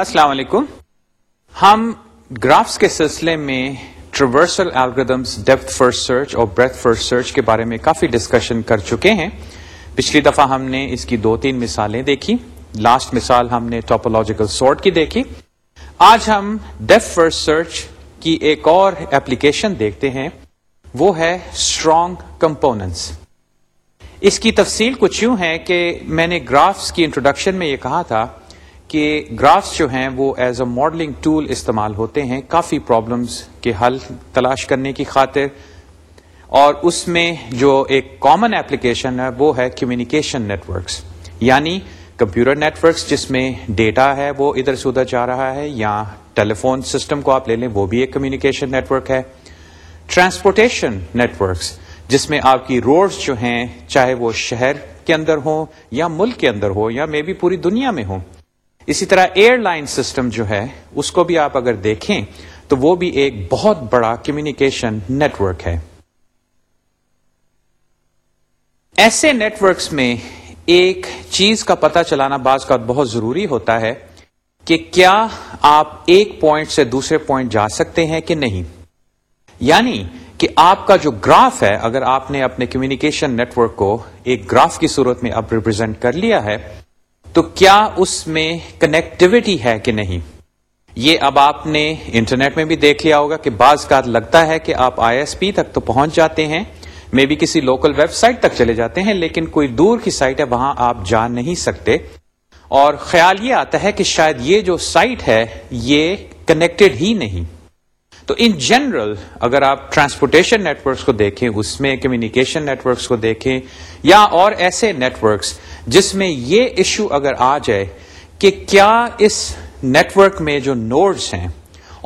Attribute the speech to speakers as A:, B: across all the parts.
A: السلام علیکم ہم گرافس کے سلسلے میں ٹریورسل ایلگردمس ڈیپتھ سرچ اور بریتھ فرسٹ سرچ کے بارے میں کافی ڈسکشن کر چکے ہیں پچھلی دفعہ ہم نے اس کی دو تین مثالیں دیکھی لاسٹ مثال ہم نے ٹاپولوجیکل سارٹ کی دیکھی آج ہم ڈیپ فرسٹ سرچ کی ایک اور اپلیکیشن دیکھتے ہیں وہ ہے اسٹرانگ کمپوننٹس اس کی تفصیل کچھ یوں ہے کہ میں نے گرافس کی انٹروڈکشن میں یہ کہا تھا کہ گرافس جو ہیں وہ ایز اے ماڈلنگ ٹول استعمال ہوتے ہیں کافی پرابلمس کے حل تلاش کرنے کی خاطر اور اس میں جو ایک کامن ایپلیکیشن کمیونیکیشن نیٹورکس یعنی کمپیوٹر نیٹورکس جس میں ڈیٹا ہے وہ ادھر سے ادھر جا رہا ہے یا ٹیلیفون سسٹم کو آپ لے لیں وہ بھی ایک کمیونیکیشن نیٹورک ہے ٹرانسپورٹیشن نیٹورکس جس میں آپ کی روڈز جو ہیں چاہے وہ شہر کے اندر ہوں یا ملک کے اندر ہو یا مے بی پوری دنیا میں ہوں اسی طرح ایئر لائن سسٹم جو ہے اس کو بھی آپ اگر دیکھیں تو وہ بھی ایک بہت بڑا کمیونیکیشن نیٹورک ہے ایسے نیٹورکس میں ایک چیز کا پتہ چلانا بعض کا بہت ضروری ہوتا ہے کہ کیا آپ ایک پوائنٹ سے دوسرے پوائنٹ جا سکتے ہیں کہ نہیں یعنی کہ آپ کا جو گراف ہے اگر آپ نے اپنے کمیونیکیشن نیٹ ورک کو ایک گراف کی صورت میں اب ریپرزینٹ کر لیا ہے تو کیا اس میں کنیکٹوٹی ہے کہ نہیں یہ اب آپ نے انٹرنیٹ میں بھی دیکھ لیا ہوگا کہ بعض کا لگتا ہے کہ آپ آئی ایس پی تک تو پہنچ جاتے ہیں میں بھی کسی لوکل ویب سائٹ تک چلے جاتے ہیں لیکن کوئی دور کی سائٹ ہے وہاں آپ جا نہیں سکتے اور خیال یہ آتا ہے کہ شاید یہ جو سائٹ ہے یہ کنیکٹڈ ہی نہیں تو ان جنرل اگر آپ ٹرانسپورٹیشن نیٹورکس کو دیکھیں اس میں کمیونیکیشن نیٹورکس کو دیکھیں یا اور ایسے نیٹورکس جس میں یہ ایشو اگر آ جائے کہ کیا اس نیٹورک میں جو نوڈس ہیں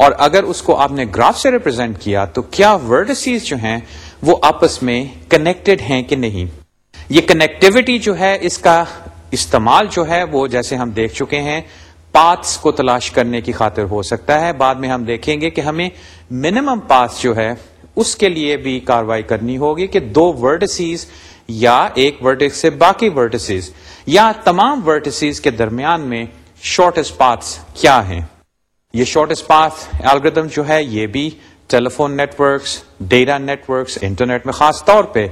A: اور اگر اس کو آپ نے گراف سے ریپرزینٹ کیا تو کیا ورڈسیز جو ہیں وہ آپس میں کنیکٹڈ ہیں کہ نہیں یہ کنیکٹوٹی جو ہے اس کا استعمال جو ہے وہ جیسے ہم دیکھ چکے ہیں پاتس کو تلاش کرنے کی خاطر ہو سکتا ہے بعد میں ہم دیکھیں گے کہ ہمیں منیمم پاتس جو ہے اس کے لیے بھی کاروائی کرنی ہوگی کہ دو ورڈسیز یا ایک ورٹیکس سے باقی ورٹسیز یا تمام ورٹسیز کے درمیان میں شارٹیسٹ پاتھس کیا ہیں یہ پاتھ الگریدم جو ہے یہ بھی telephone networks data networks internet میں خاص طور پہ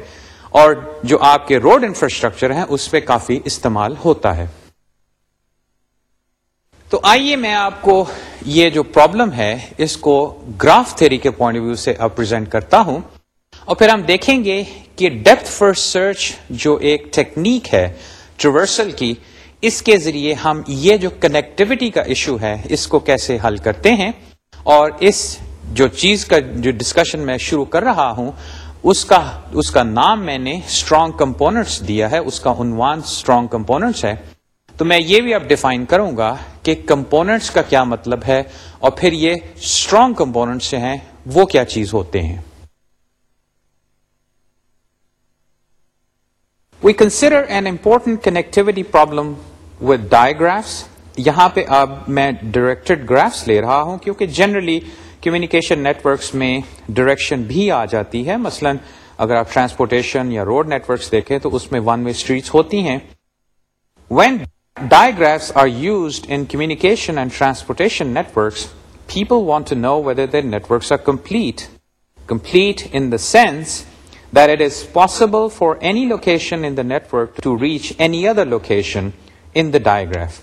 A: اور جو آپ کے روڈ انفراسٹرکچر ہیں اس پہ کافی استعمال ہوتا ہے تو آئیے میں آپ کو یہ جو پرابلم ہے اس کو گراف تھیری کے پوائنٹ آف ویو سے پرزینٹ کرتا ہوں اور پھر ہم دیکھیں گے کہ ڈیپتھ فرسٹ سرچ جو ایک ٹیکنیک ہے ٹریورسل کی اس کے ذریعے ہم یہ جو کنیکٹیوٹی کا ایشو ہے اس کو کیسے حل کرتے ہیں اور اس جو چیز کا جو ڈسکشن میں شروع کر رہا ہوں اس کا اس کا نام میں نے اسٹرانگ کمپوننٹس دیا ہے اس کا عنوان اسٹرانگ کمپوننٹس ہے تو میں یہ بھی اب ڈیفائن کروں گا کہ کمپوننٹس کا کیا مطلب ہے اور پھر یہ اسٹرانگ کمپوننٹس ہیں وہ کیا چیز ہوتے ہیں we consider an important connectivity problem with digraphs یہاں پہ اب میں ڈائریکٹڈ گرافس لے رہا ہوں کیونکہ جنرلی کمیونیکیشن نیٹورکس میں ڈائریکشن بھی آ جاتی ہے مثلا اگر آپ ٹرانسپورٹیشن یا روڈ نیٹورکس دیکھیں تو اس میں ون وے اسٹریٹس ہوتی ہیں when digraphs are used in communication and transportation networks people want to know whether their networks are complete complete in the sense that it is possible for any location in the network to to reach any other location in the digraph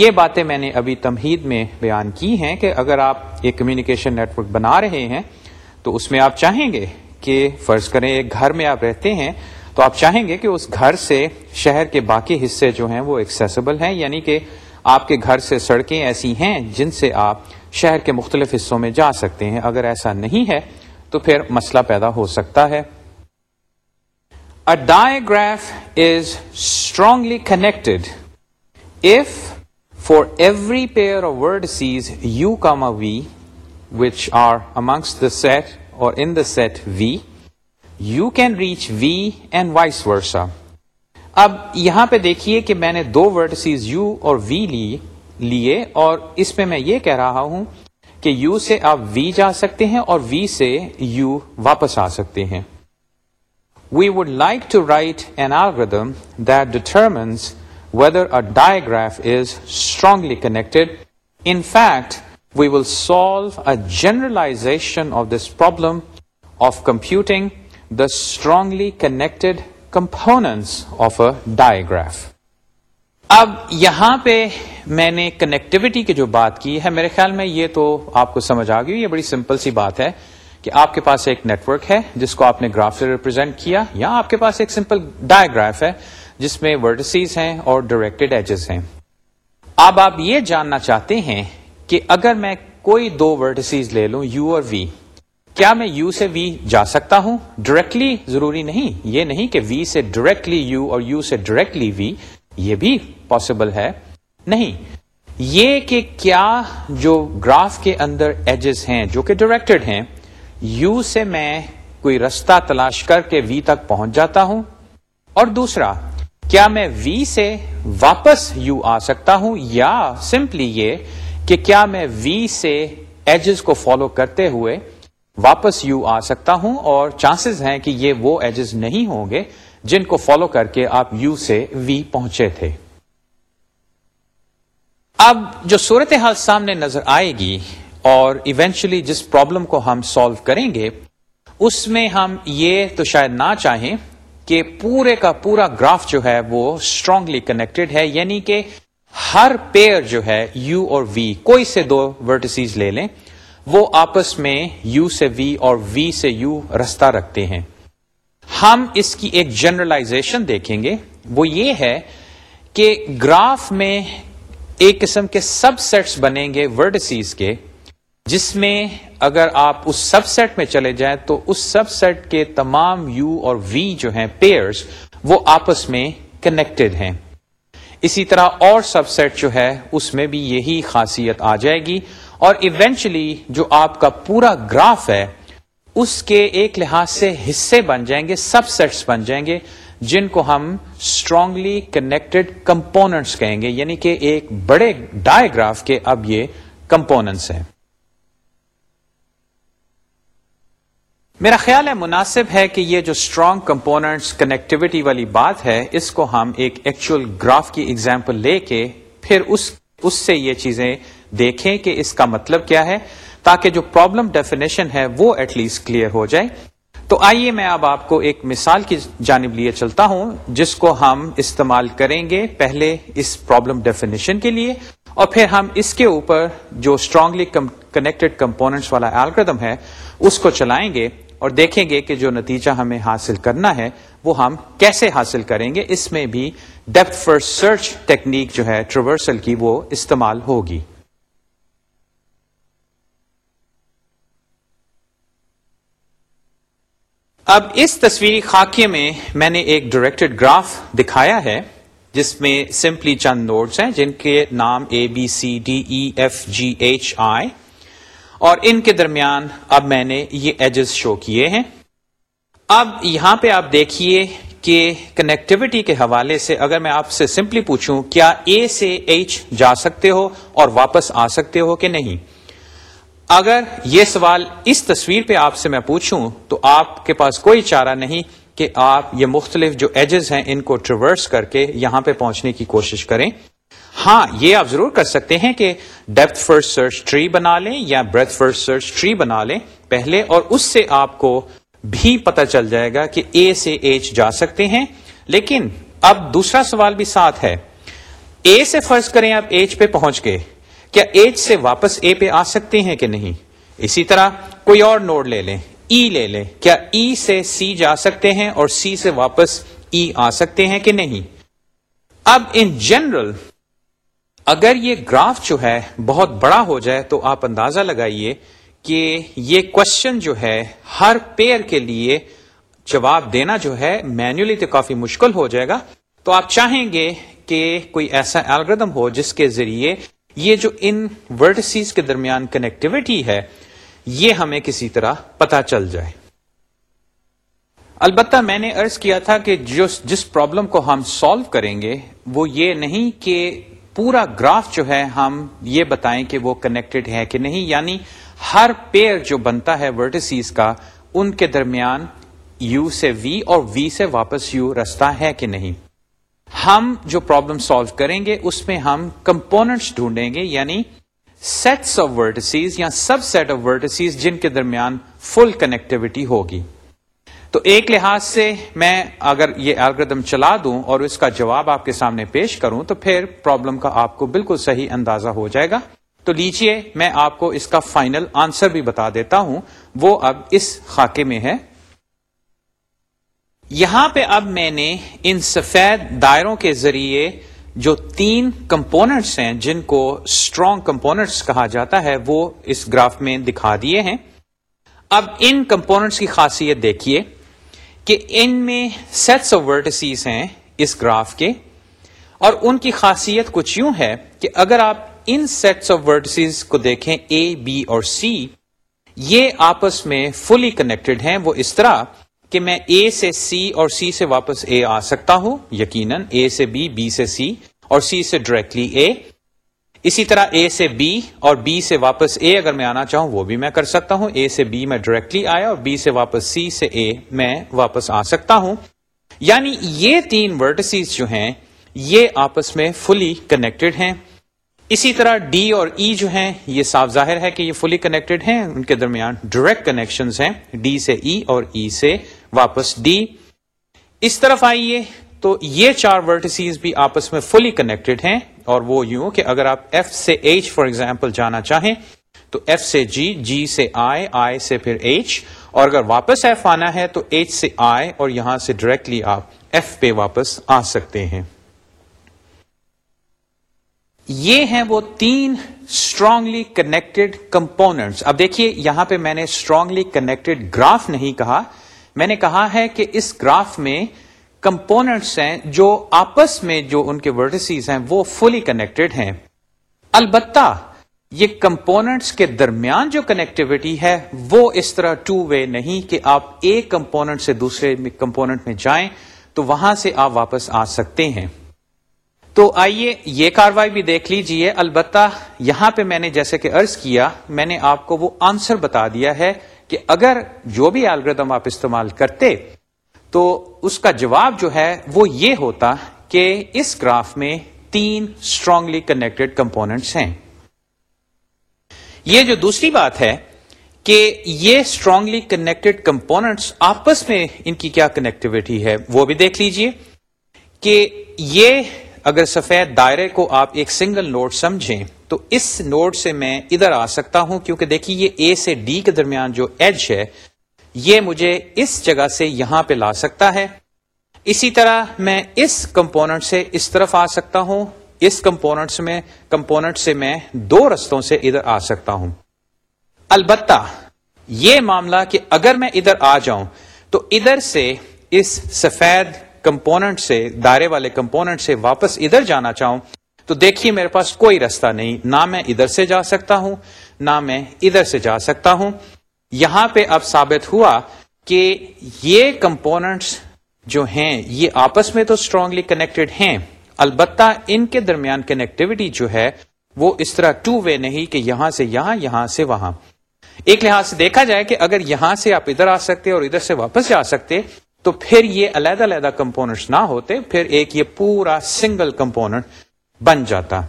A: یہ باتیں میں نے ابھی تمہید میں بیان کی ہیں کہ اگر آپ ایک کمیونیکیشن نیٹورک بنا رہے ہیں تو اس میں آپ چاہیں گے کہ فرض کریں ایک گھر میں آپ رہتے ہیں تو آپ چاہیں گے کہ اس گھر سے شہر کے باقی حصے جو ہیں وہ ایکسیسیبل ہیں یعنی کہ آپ کے گھر سے سڑکیں ایسی ہیں جن سے آپ شہر کے مختلف حصوں میں جا سکتے ہیں اگر ایسا نہیں ہے تو پھر مسئلہ پیدا ہو سکتا ہے digraph is strongly connected if for every pair of vertices u comma v which are amongst the set or in the set v u can reach v and vice versa اب یہاں پہ دیکھیے کہ میں نے دو وڈ سیز یو اور وی لیے اور اس پہ میں یہ کہہ رہا ہوں کہ یو سے آپ وی جا سکتے ہیں اور وی سے یو واپس آ سکتے ہیں we would like to write an algorithm that determines whether a digraph is strongly connected. In fact, we will solve a generalization of this problem of computing the strongly connected components of a digraph. اب یہاں پہ میں نے connectivity کی جو بات کی ہے میرے خیال میں یہ تو آپ کو سمجھ آ گئی یہ بڑی سمپل سی بات ہے کہ آپ کے پاس ایک نیٹ ورک ہے جس کو آپ نے گراف سے ریپرزینٹ کیا یا آپ کے پاس ایک سمپل ڈائگراف ہے جس میں ورڈسیز ہیں اور ڈائریکٹڈ ایجز ہیں اب آپ یہ جاننا چاہتے ہیں کہ اگر میں کوئی دو ورڈسیز لے لوں یو اور وی کیا میں یو سے وی جا سکتا ہوں ڈائریکٹلی ضروری نہیں یہ نہیں کہ وی سے ڈائریکٹلی یو اور یو سے ڈائریکٹلی وی یہ بھی پاسبل ہے نہیں یہ کہ کیا جو گراف کے اندر ایجز ہیں جو کہ ڈائریکٹڈ ہیں یو سے میں کوئی رستہ تلاش کر کے وی تک پہنچ جاتا ہوں اور دوسرا کیا میں وی سے واپس یو آ سکتا ہوں یا سمپلی یہ کہ کیا میں وی سے ایجز کو فالو کرتے ہوئے واپس یو آ سکتا ہوں اور چانسز ہیں کہ یہ وہ ایجز نہیں ہوں گے جن کو فالو کر کے آپ یو سے وی پہنچے تھے اب جو صورتحال سامنے نظر آئے گی اور ایونچولی جس پرابلم کو ہم سالو کریں گے اس میں ہم یہ تو شاید نہ چاہیں کہ پورے کا پورا گراف جو ہے وہ اسٹرانگلی کنیکٹڈ ہے یعنی کہ ہر پیئر جو ہے یو اور وی کوئی سے دو ورٹسیز لے لیں وہ آپس میں یو سے وی اور وی سے یو رستہ رکھتے ہیں ہم اس کی ایک جنرلائزیشن دیکھیں گے وہ یہ ہے کہ گراف میں ایک قسم کے سب سیٹس بنیں گے ورڈسیز کے جس میں اگر آپ اس سب سیٹ میں چلے جائیں تو اس سب سیٹ کے تمام یو اور وی جو ہیں پیئرز وہ آپس میں کنیکٹڈ ہیں اسی طرح اور سب سیٹ جو ہے اس میں بھی یہی خاصیت آ جائے گی اور ایونچلی جو آپ کا پورا گراف ہے اس کے ایک لحاظ سے حصے بن جائیں گے سب سیٹس بن جائیں گے جن کو ہم اسٹرانگلی کنیکٹڈ کمپوننٹس کہیں گے یعنی کہ ایک بڑے ڈائیگراف کے اب یہ کمپوننٹس ہیں میرا خیال ہے مناسب ہے کہ یہ جو اسٹرانگ کمپوننٹس کنیکٹوٹی والی بات ہے اس کو ہم ایکچوئل گراف کی ایگزامپل لے کے پھر اس اس سے یہ چیزیں دیکھیں کہ اس کا مطلب کیا ہے تاکہ جو پرابلم ڈیفینیشن ہے وہ ایٹ لیسٹ کلیئر ہو جائے تو آئیے میں اب آپ کو ایک مثال کی جانب لیے چلتا ہوں جس کو ہم استعمال کریں گے پہلے اس پرابلم ڈیفینیشن کے لیے اور پھر ہم اس کے اوپر جو اسٹرانگلی کنیکٹڈ کمپوننٹس والا الگریدم ہے اس کو چلائیں گے اور دیکھیں گے کہ جو نتیجہ ہمیں حاصل کرنا ہے وہ ہم کیسے حاصل کریں گے اس میں بھی ڈیپتھ فرسٹ سرچ ٹیکنیک جو ہے ٹریورسل کی وہ استعمال ہوگی اب اس تصویری خاکے میں میں نے ایک ڈائریکٹڈ گراف دکھایا ہے جس میں سمپلی چند نوٹس ہیں جن کے نام A B C D F G H I اور ان کے درمیان اب میں نے یہ ایجز شو کیے ہیں اب یہاں پہ آپ دیکھیے کہ کنیکٹوٹی کے حوالے سے اگر میں آپ سے سمپلی پوچھوں کیا اے سے ایچ جا سکتے ہو اور واپس آ سکتے ہو کہ نہیں اگر یہ سوال اس تصویر پہ آپ سے میں پوچھوں تو آپ کے پاس کوئی چارہ نہیں کہ آپ یہ مختلف جو ایجز ہیں ان کو ٹریورس کر کے یہاں پہ پہنچنے کی کوشش کریں ہاں یہ آپ ضرور کر سکتے ہیں کہ ڈیپتھ فرسٹ سرچ ٹری بنا لیں یا بریتھ فرسٹ سرچ ٹری بنا لیں پہلے اور اس سے آپ کو بھی پتا چل جائے گا کہ اے سے ایچ جا سکتے ہیں لیکن اب دوسرا سوال بھی ساتھ ہے اے سے فرض کریں آپ ایچ پہ پہنچ کے کیا ایچ سے واپس اے پہ آ سکتے ہیں کہ نہیں اسی طرح کوئی اور نوڈ لے لیں ای e لے لیں کیا ای e سے سی جا سکتے ہیں اور سی سے واپس ای e آ سکتے ہیں کہ نہیں اب ان جنرل اگر یہ گراف جو ہے بہت بڑا ہو جائے تو آپ اندازہ لگائیے کہ یہ کوشچن جو ہے ہر پیئر کے لیے جواب دینا جو ہے مینولی تو کافی مشکل ہو جائے گا تو آپ چاہیں گے کہ کوئی ایسا الگریدم ہو جس کے ذریعے یہ جو ان ورڈسیز کے درمیان کنیکٹیوٹی ہے یہ ہمیں کسی طرح پتہ چل جائے البتہ میں نے ارض کیا تھا کہ جس پرابلم کو ہم سالو کریں گے وہ یہ نہیں کہ پورا گراف جو ہے ہم یہ بتائیں کہ وہ کنیکٹڈ ہے کہ نہیں یعنی ہر پیئر جو بنتا ہے ورٹسیز کا ان کے درمیان یو سے وی اور وی سے واپس یو رستا ہے کہ نہیں ہم جو پرابلم سالو کریں گے اس میں ہم کمپوننٹس ڈھونڈیں گے یعنی سیٹس آف ورٹسیز یا سب سیٹ آف ورٹسیز جن کے درمیان فل کنیکٹیوٹی ہوگی تو ایک لحاظ سے میں اگر یہ الگردم چلا دوں اور اس کا جواب آپ کے سامنے پیش کروں تو پھر پرابلم کا آپ کو بالکل صحیح اندازہ ہو جائے گا تو لیجئے میں آپ کو اس کا فائنل آنسر بھی بتا دیتا ہوں وہ اب اس خاکے میں ہے یہاں پہ اب میں نے ان سفید دائروں کے ذریعے جو تین کمپوننٹس ہیں جن کو اسٹرانگ کمپوننٹس کہا جاتا ہے وہ اس گراف میں دکھا دیے ہیں اب ان کمپوننٹس کی خاصیت دیکھیے کہ ان میں سیٹس آف ورٹسیز ہیں اس گراف کے اور ان کی خاصیت کچھ یوں ہے کہ اگر آپ ان سیٹس آف ورٹسیز کو دیکھیں اے بی اور سی یہ آپس میں فلی کنیکٹڈ ہیں وہ اس طرح کہ میں اے سے سی اور سی سے واپس اے آ سکتا ہوں یقیناً اے سے بی بی سے سی اور سی سے ڈائریکٹلی اے اسی طرح اے سے بی اور بی سے واپس اے اگر میں آنا چاہوں وہ بھی میں کر سکتا ہوں اے سے بی میں ڈائریکٹلی آیا اور بی سے واپس سی سے اے میں واپس آ سکتا ہوں یعنی یہ تین ورٹسیز جو ہیں یہ آپس میں فلی کنیکٹڈ ہیں اسی طرح ڈی اور ای e جو ہیں یہ صاف ظاہر ہے کہ یہ فلی کنیکٹڈ ہیں ان کے درمیان ڈائریکٹ کنیکشنز ہیں ڈی سے ای e اور ای e سے واپس ڈی اس طرف آئیے تو یہ چار ورٹیسیز بھی آپس میں فلی کنیکٹڈ ہیں اور وہ یوں کہ اگر آپ ایف سے ایچ فار ایگزامپل جانا چاہیں تو ایف سے جی جی سے آئی آئی سے پھر ایچ اور اگر واپس ایف آنا ہے تو ایچ سے آئے اور یہاں سے ڈائریکٹلی آپ ایف پہ واپس آ سکتے ہیں یہ ہیں وہ تین اسٹرانگلی کنیکٹڈ کمپوننٹس اب دیکھیے یہاں پہ میں نے اسٹرانگلی کنیکٹڈ گراف نہیں کہا میں نے کہا ہے کہ اس گراف میں کمپوننٹس ہیں جو آپس میں جو ان کے ورٹسیز ہیں وہ فلی کنیکٹڈ ہیں البتہ یہ کمپوننٹس کے درمیان جو کنیکٹیوٹی ہے وہ اس طرح ٹو وے نہیں کہ آپ ایک کمپوننٹ سے دوسرے کمپوننٹ میں جائیں تو وہاں سے آپ واپس آ سکتے ہیں تو آئیے یہ کاروائی بھی دیکھ لیجئے البتہ یہاں پہ میں نے جیسے کہ عرض کیا میں نے آپ کو وہ آنسر بتا دیا ہے کہ اگر جو بھی الگردم آپ استعمال کرتے تو اس کا جواب جو ہے وہ یہ ہوتا کہ اس گراف میں تین اسٹرانگلی کنیکٹڈ کمپوننٹس ہیں یہ جو دوسری بات ہے کہ یہ اسٹرانگلی کنیکٹڈ کمپوننٹس آپس میں ان کی کیا کنیکٹوٹی ہے وہ بھی دیکھ لیجئے کہ یہ اگر سفید دائرے کو آپ ایک سنگل نوٹ سمجھیں تو اس نوٹ سے میں ادھر آ سکتا ہوں کیونکہ دیکھیے یہ اے سے ڈی کے درمیان جو ایج ہے یہ مجھے اس جگہ سے یہاں پہ لا سکتا ہے اسی طرح میں اس کمپوننٹ سے اس طرف آ سکتا ہوں اس کمپوننٹس میں کمپوننٹ سے میں دو رستوں سے ادھر آ سکتا ہوں البتہ یہ معاملہ کہ اگر میں ادھر آ جاؤں تو ادھر سے اس سفید کمپوننٹ سے دائرے والے کمپوننٹ سے واپس ادھر جانا چاہوں تو دیکھیے میرے پاس کوئی رستہ نہیں نہ میں ادھر سے جا سکتا ہوں نہ میں ادھر سے جا سکتا ہوں یہاں پہ اب ثابت ہوا کہ یہ کمپوننٹس جو ہیں یہ آپس میں تو اسٹرانگلی کنیکٹڈ ہیں البتہ ان کے درمیان کنیکٹیوٹی جو ہے وہ اس طرح ٹو وے نہیں کہ یہاں سے یہاں یہاں سے وہاں ایک لحاظ سے دیکھا جائے کہ اگر یہاں سے آپ ادھر آ سکتے اور ادھر سے واپس جا سکتے تو پھر یہ علیحدہ علیحدہ کمپوننٹس نہ ہوتے پھر ایک یہ پورا سنگل کمپوننٹ بن جاتا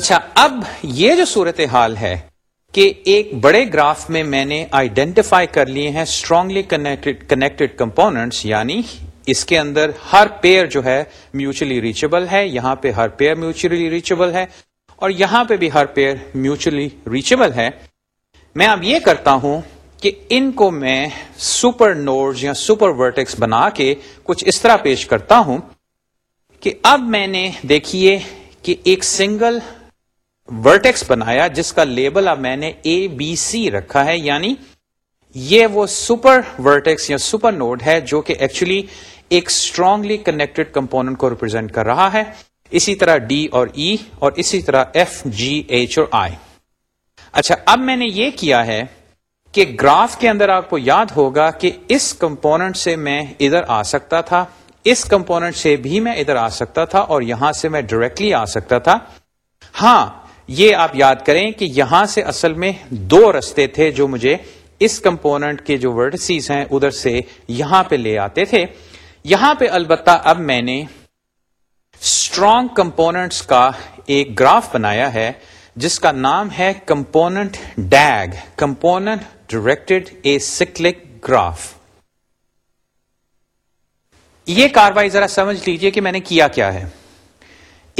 A: اچھا اب یہ جو صورت حال ہے کہ ایک بڑے گراف میں میں نے آئیڈینٹیفائی کر لیے ہیں اسٹرانگلی کنیکٹڈ کمپوننٹس یعنی اس کے اندر ہر پیئر جو ہے میوچلی ریچبل ہے یہاں پہ ہر پیئر میوچلی ریچبل ہے اور یہاں پہ بھی ہر پیئر میوچلی ریچبل ہے میں اب یہ کرتا ہوں کہ ان کو میں سپر نوڈز یا سپر ورٹیکس بنا کے کچھ اس طرح پیش کرتا ہوں کہ اب میں نے دیکھیے کہ ایک سنگل ورٹیکس بنایا جس کا لیبل اب میں نے اے بی سی رکھا ہے یعنی یہ وہ سپر ورٹیکس یا سپر نوڈ ہے جو کہ ایکچولی ایک اسٹرانگلی کنیکٹڈ کمپوننٹ کو ریپرزینٹ کر رہا ہے اسی طرح ڈی اور ای e اور اسی طرح ایف جی ایچ اور آئی اچھا اب میں نے یہ کیا ہے کہ گراف کے اندر آپ کو یاد ہوگا کہ اس کمپوننٹ سے میں ادھر آ سکتا تھا اس کمپوننٹ سے بھی میں ادھر آ سکتا تھا اور یہاں سے میں ڈائریکٹلی آ سکتا تھا ہاں یہ آپ یاد کریں کہ یہاں سے اصل میں دو رستے تھے جو مجھے اس کمپوننٹ کے جو ورڈسیز ہیں ادھر سے یہاں پہ لے آتے تھے یہاں پہ البتہ اب میں نے اسٹرانگ کمپوننٹس کا ایک گراف بنایا ہے جس کا نام ہے component DAG component directed acyclic graph یہ کاروائی ذرا سمجھ لیجئے کہ میں نے کیا کیا ہے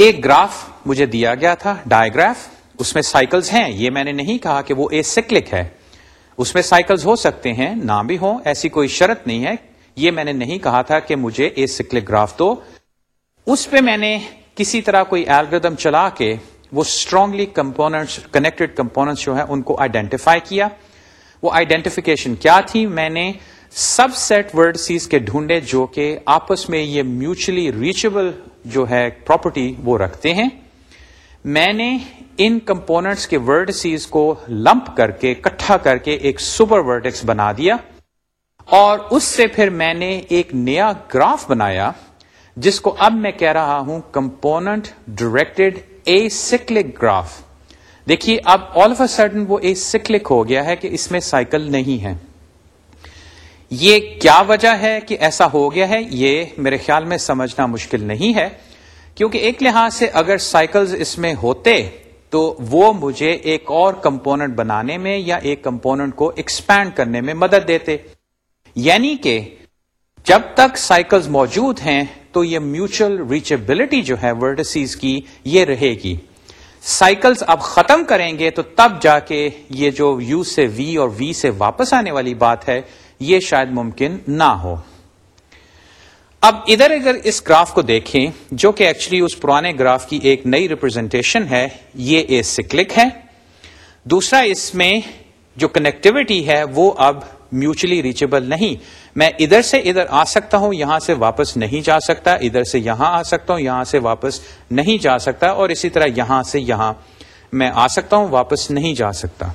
A: ایک گراف مجھے دیا گیا تھا ڈائگراف اس میں سائیکلز ہیں یہ میں نے نہیں کہا کہ وہ اے سکلک ہے اس میں سائیکلز ہو سکتے ہیں نہ بھی ہوں ایسی کوئی شرط نہیں ہے یہ میں نے نہیں کہا تھا کہ مجھے اے سکلک گراف دو اس پہ میں نے کسی طرح کوئی الگریدم چلا کے وہ اسٹرانگلی کمپوننٹس کنیکٹڈ کمپوننٹس جو ہیں ان کو آئیڈینٹیفائی کیا وہ آئیڈینٹیفیکیشن کیا تھی میں نے سب سیٹ ورڈ سیز کے ڈھونڈے جو کہ آپس میں یہ میوچلی ریچبل جو ہے پراپرٹی وہ رکھتے ہیں میں نے ان کمپوننٹس کے ورڈسیز کو لمپ کر کے اکٹھا کر کے ایک سپر ورڈکس بنا دیا اور اس سے پھر میں نے ایک نیا گراف بنایا جس کو اب میں کہہ رہا ہوں component directed acyclic graph دیکھیے اب آل آف اے سڈن وہ اے سکلک ہو گیا ہے کہ اس میں سائیکل نہیں ہے یہ کیا وجہ ہے کہ ایسا ہو گیا ہے یہ میرے خیال میں سمجھنا مشکل نہیں ہے کیونکہ ایک لحاظ سے اگر سائیکلز اس میں ہوتے تو وہ مجھے ایک اور کمپوننٹ بنانے میں یا ایک کمپوننٹ کو ایکسپینڈ کرنے میں مدد دیتے یعنی کہ جب تک سائیکلز موجود ہیں تو یہ میوچل ریچبلٹی جو ہے ورڈسیز کی یہ رہے گی سائیکلز اب ختم کریں گے تو تب جا کے یہ جو یو سے وی اور وی سے واپس آنے والی بات ہے یہ شاید ممکن نہ ہو اب ادھر ادھر اس گراف کو دیکھیں جو کہ ایکچولی اس پرانے گراف کی ایک نئی ریپرزینٹیشن ہے یہ اے سکلک ہے دوسرا اس میں جو کنیکٹوٹی ہے وہ اب میوچلی ریچیبل نہیں میں ادھر سے ادھر آ سکتا ہوں یہاں سے واپس نہیں جا سکتا ادھر سے یہاں آ سکتا ہوں یہاں سے واپس نہیں جا سکتا اور اسی طرح یہاں سے یہاں میں آ سکتا ہوں واپس نہیں جا سکتا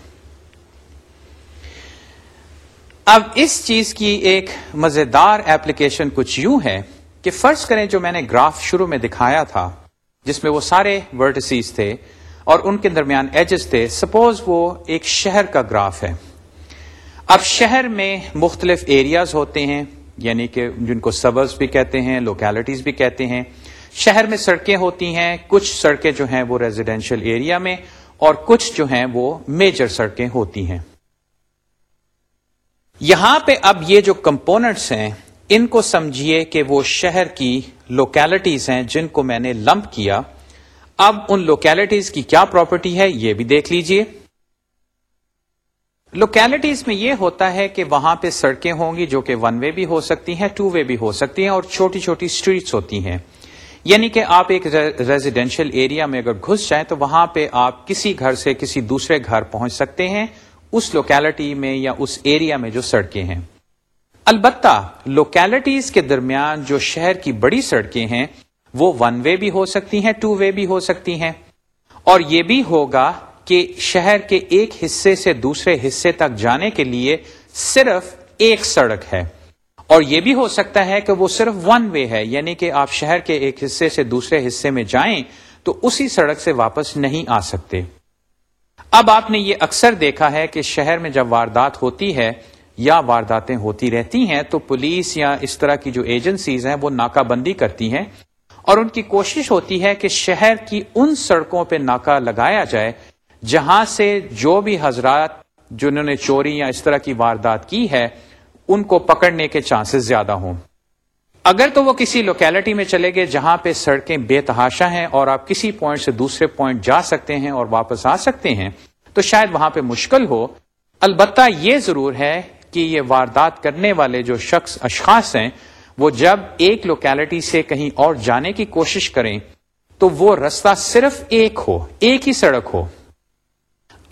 A: اب اس چیز کی ایک مزیدار اپلیکیشن کچھ یوں ہے کہ فرض کریں جو میں نے گراف شروع میں دکھایا تھا جس میں وہ سارے ورٹسیز تھے اور ان کے درمیان ایجز تھے سپوز وہ ایک شہر کا گراف ہے اب شہر میں مختلف ایریاز ہوتے ہیں یعنی کہ جن کو سبرز بھی کہتے ہیں لوکیلٹیز بھی کہتے ہیں شہر میں سڑکیں ہوتی ہیں کچھ سڑکیں جو ہیں وہ ریزیڈینشل ایریا میں اور کچھ جو ہیں وہ میجر سڑکیں ہوتی ہیں یہاں پہ اب یہ جو کمپوننٹس ہیں ان کو سمجھیے کہ وہ شہر کی لوکیلٹیز ہیں جن کو میں نے لمپ کیا اب ان لوکیلٹیز کی کیا پراپرٹی ہے یہ بھی دیکھ لیجئے لوکیلٹیز میں یہ ہوتا ہے کہ وہاں پہ سڑکیں ہوں گی جو کہ ون وے بھی ہو سکتی ہیں ٹو وے بھی ہو سکتی ہیں اور چھوٹی چھوٹی اسٹریٹس ہوتی ہیں یعنی کہ آپ ایک ریزیڈینشل ایریا میں اگر گھس جائیں تو وہاں پہ آپ کسی گھر سے کسی دوسرے گھر پہنچ سکتے ہیں اس لوکیلٹی میں یا اس ایریا میں جو سڑکیں ہیں البتہ لوکیلٹیز کے درمیان جو شہر کی بڑی سڑکیں ہیں وہ ون وے بھی ہو سکتی ہیں ٹو وے بھی ہو سکتی ہیں اور یہ بھی ہوگا کہ شہر کے ایک حصے سے دوسرے حصے تک جانے کے لیے صرف ایک سڑک ہے اور یہ بھی ہو سکتا ہے کہ وہ صرف ون وے ہے یعنی کہ آپ شہر کے ایک حصے سے دوسرے حصے میں جائیں تو اسی سڑک سے واپس نہیں آ سکتے اب آپ نے یہ اکثر دیکھا ہے کہ شہر میں جب واردات ہوتی ہے یا وارداتیں ہوتی رہتی ہیں تو پولیس یا اس طرح کی جو ایجنسیز ہیں وہ ناکہ بندی کرتی ہیں اور ان کی کوشش ہوتی ہے کہ شہر کی ان سڑکوں پہ ناکہ لگایا جائے جہاں سے جو بھی حضرات جنہوں نے چوری یا اس طرح کی واردات کی ہے ان کو پکڑنے کے چانسز زیادہ ہوں اگر تو وہ کسی لوکیلٹی میں چلے گئے جہاں پہ سڑکیں بے تحاشا ہیں اور آپ کسی پوائنٹ سے دوسرے پوائنٹ جا سکتے ہیں اور واپس آ سکتے ہیں تو شاید وہاں پہ مشکل ہو البتہ یہ ضرور ہے کہ یہ واردات کرنے والے جو شخص اشخاص ہیں وہ جب ایک لوکیلٹی سے کہیں اور جانے کی کوشش کریں تو وہ رستہ صرف ایک ہو ایک ہی سڑک ہو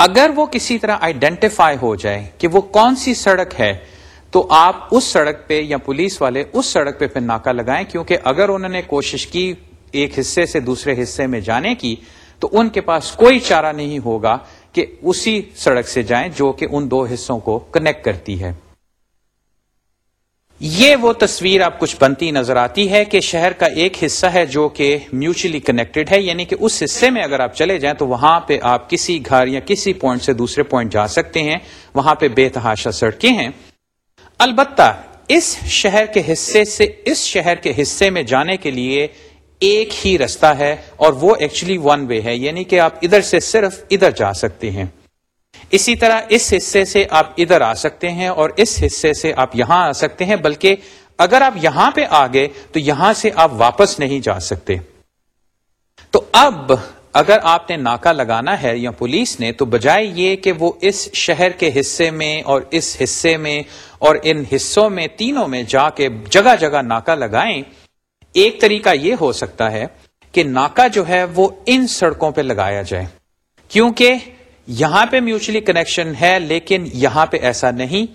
A: اگر وہ کسی طرح آئیڈینٹیفائی ہو جائے کہ وہ کون سی سڑک ہے تو آپ اس سڑک پہ یا پولیس والے اس سڑک پہ پھر ناکہ لگائیں کیونکہ اگر انہوں نے کوشش کی ایک حصے سے دوسرے حصے میں جانے کی تو ان کے پاس کوئی چارہ نہیں ہوگا کہ اسی سڑک سے جائیں جو کہ ان دو حصوں کو کنیکٹ کرتی ہے یہ وہ تصویر آپ کچھ بنتی نظر آتی ہے کہ شہر کا ایک حصہ ہے جو کہ میوچلی کنیکٹڈ ہے یعنی کہ اس حصے میں اگر آپ چلے جائیں تو وہاں پہ آپ کسی گھر یا کسی پوائنٹ سے دوسرے پوائنٹ جا سکتے ہیں وہاں پہ بے تحاشا سڑکیں ہیں البتہ اس شہر کے حصے سے اس شہر کے حصے میں جانے کے لیے ایک ہی رستہ ہے اور وہ ایکچولی ون وے ہے یعنی کہ آپ ادھر سے صرف ادھر جا سکتے ہیں اسی طرح اس حصے سے آپ ادھر آ سکتے ہیں اور اس حصے سے آپ یہاں آ سکتے ہیں بلکہ اگر آپ یہاں پہ آ گئے تو یہاں سے آپ واپس نہیں جا سکتے تو اب اگر آپ نے ناکہ لگانا ہے یا پولیس نے تو بجائے یہ کہ وہ اس شہر کے حصے میں اور اس حصے میں اور ان حصوں میں تینوں میں جا کے جگہ جگہ ناکہ لگائیں ایک طریقہ یہ ہو سکتا ہے کہ ناکہ جو ہے وہ ان سڑکوں پہ لگایا جائے کیونکہ یہاں پہ میوچلی کنیکشن ہے لیکن یہاں پہ ایسا نہیں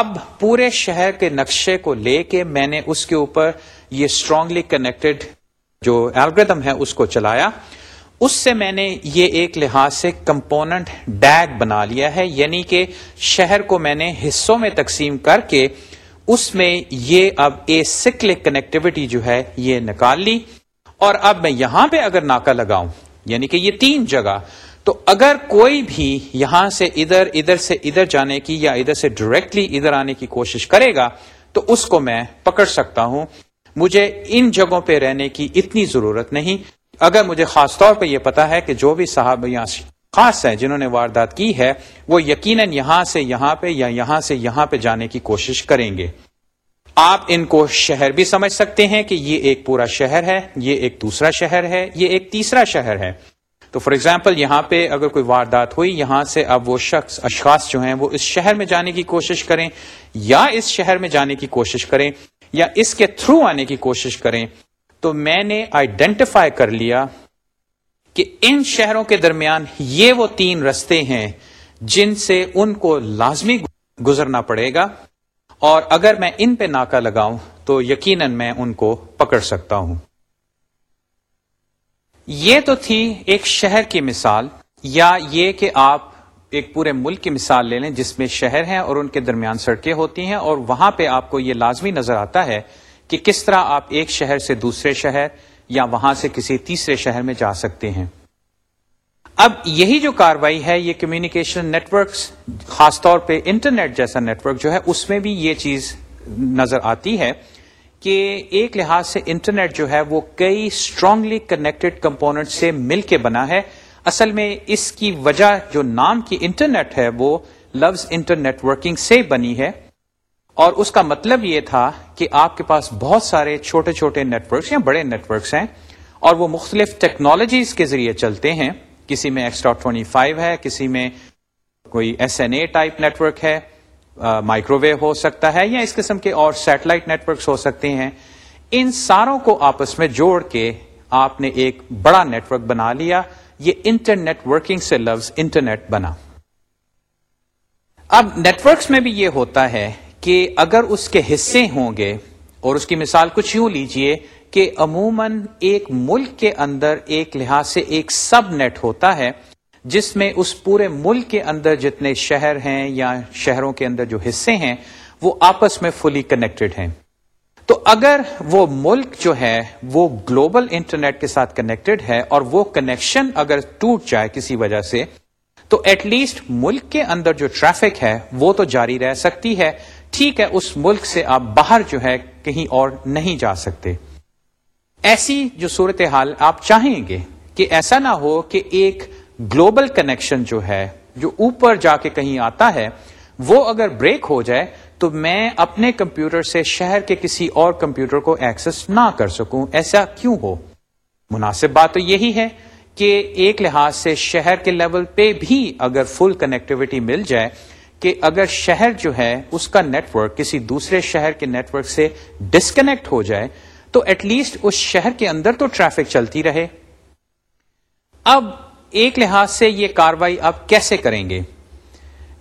A: اب پورے شہر کے نقشے کو لے کے میں نے اس کے اوپر یہ اسٹرانگلی کنیکٹڈ جو الگریدم ہے اس کو چلایا اس سے میں نے یہ ایک لحاظ سے کمپوننٹ ڈیگ بنا لیا ہے یعنی کہ شہر کو میں نے حصوں میں تقسیم کر کے اس میں یہ اب اے سکلک کنیکٹیوٹی جو ہے یہ نکال لی اور اب میں یہاں پہ اگر ناکہ لگاؤں یعنی کہ یہ تین جگہ تو اگر کوئی بھی یہاں سے ادھر ادھر سے ادھر جانے کی یا ادھر سے ڈائریکٹلی ادھر آنے کی کوشش کرے گا تو اس کو میں پکڑ سکتا ہوں مجھے ان جگہوں پہ رہنے کی اتنی ضرورت نہیں اگر مجھے خاص طور پہ یہ پتا ہے کہ جو بھی خاص ہیں جنہوں نے واردات کی ہے وہ یقیناً یہاں سے یہاں پہ یا یہاں سے یہاں پہ جانے کی کوشش کریں گے آپ ان کو شہر بھی سمجھ سکتے ہیں کہ یہ ایک پورا شہر ہے یہ ایک دوسرا شہر ہے یہ ایک تیسرا شہر ہے تو فار ایگزامپل یہاں پہ اگر کوئی واردات ہوئی یہاں سے اب وہ شخص اشخاص جو ہیں وہ اس شہر میں جانے کی کوشش کریں یا اس شہر میں جانے کی کوشش کریں یا اس کے تھرو آنے کی کوشش کریں تو میں نے آئیڈینٹیفائی کر لیا کہ ان شہروں کے درمیان یہ وہ تین رستے ہیں جن سے ان کو لازمی گزرنا پڑے گا اور اگر میں ان پہ ناکہ لگاؤں تو یقیناً میں ان کو پکڑ سکتا ہوں یہ تو تھی ایک شہر کی مثال یا یہ کہ آپ ایک پورے ملک کی مثال لے لیں جس میں شہر ہیں اور ان کے درمیان سڑکیں ہوتی ہیں اور وہاں پہ آپ کو یہ لازمی نظر آتا ہے کہ کس طرح آپ ایک شہر سے دوسرے شہر یا وہاں سے کسی تیسرے شہر میں جا سکتے ہیں اب یہی جو کاروائی ہے یہ کمیونیکیشن نیٹ ورکس خاص طور پہ انٹرنیٹ جیسا نیٹورک جو ہے اس میں بھی یہ چیز نظر آتی ہے کہ ایک لحاظ سے انٹرنیٹ جو ہے وہ کئی اسٹرانگلی کنیکٹڈ کمپوننٹ سے مل کے بنا ہے اصل میں اس کی وجہ جو نام کی انٹرنیٹ ہے وہ لفظ انٹرنیٹ ورکنگ سے بنی ہے اور اس کا مطلب یہ تھا کہ آپ کے پاس بہت سارے چھوٹے چھوٹے نیٹورکس یا بڑے نیٹ ورکس ہیں اور وہ مختلف ٹیکنالوجیز کے ذریعے چلتے ہیں کسی میں ایکسٹرا ٹوینٹی فائیو ہے کسی میں کوئی S N A type network ہے مائکرو ویو ہو سکتا ہے یا اس قسم کے اور سیٹلائٹ نیٹورکس ہو سکتے ہیں ان ساروں کو آپس میں جوڑ کے آپ نے ایک بڑا نیٹورک بنا لیا یہ انٹرنیٹ ورکنگ سے لفظ انٹرنیٹ بنا اب نیٹورکس میں بھی یہ ہوتا ہے کہ اگر اس کے حصے ہوں گے اور اس کی مثال کچھ یوں لیجئے کہ عموماً ایک ملک کے اندر ایک لحاظ سے ایک سب نیٹ ہوتا ہے جس میں اس پورے ملک کے اندر جتنے شہر ہیں یا شہروں کے اندر جو حصے ہیں وہ آپس میں فلی کنیکٹڈ ہیں تو اگر وہ ملک جو ہے وہ گلوبل انٹرنیٹ کے ساتھ کنیکٹڈ ہے اور وہ کنیکشن اگر ٹوٹ جائے کسی وجہ سے تو ایٹ لیسٹ ملک کے اندر جو ٹریفک ہے وہ تو جاری رہ سکتی ہے ٹھیک ہے اس ملک سے آپ باہر جو ہے کہیں اور نہیں جا سکتے ایسی جو صورتحال آپ چاہیں گے کہ ایسا نہ ہو کہ ایک گلوبل کنیکشن جو ہے جو اوپر جا کے کہیں آتا ہے وہ اگر بریک ہو جائے تو میں اپنے کمپیوٹر سے شہر کے کسی اور کمپیوٹر کو ایکسس نہ کر سکوں ایسا کیوں ہو مناسب بات تو یہی ہے کہ ایک لحاظ سے شہر کے لیول پہ بھی اگر فل کنیکٹیوٹی مل جائے کہ اگر شہر جو ہے اس کا نیٹ ورک کسی دوسرے شہر کے نیٹ ورک سے ڈسکنیکٹ ہو جائے تو ایٹ لیسٹ اس شہر کے اندر تو ٹریفک چلتی رہے اب ایک لحاظ سے یہ کاروائی آپ کیسے کریں گے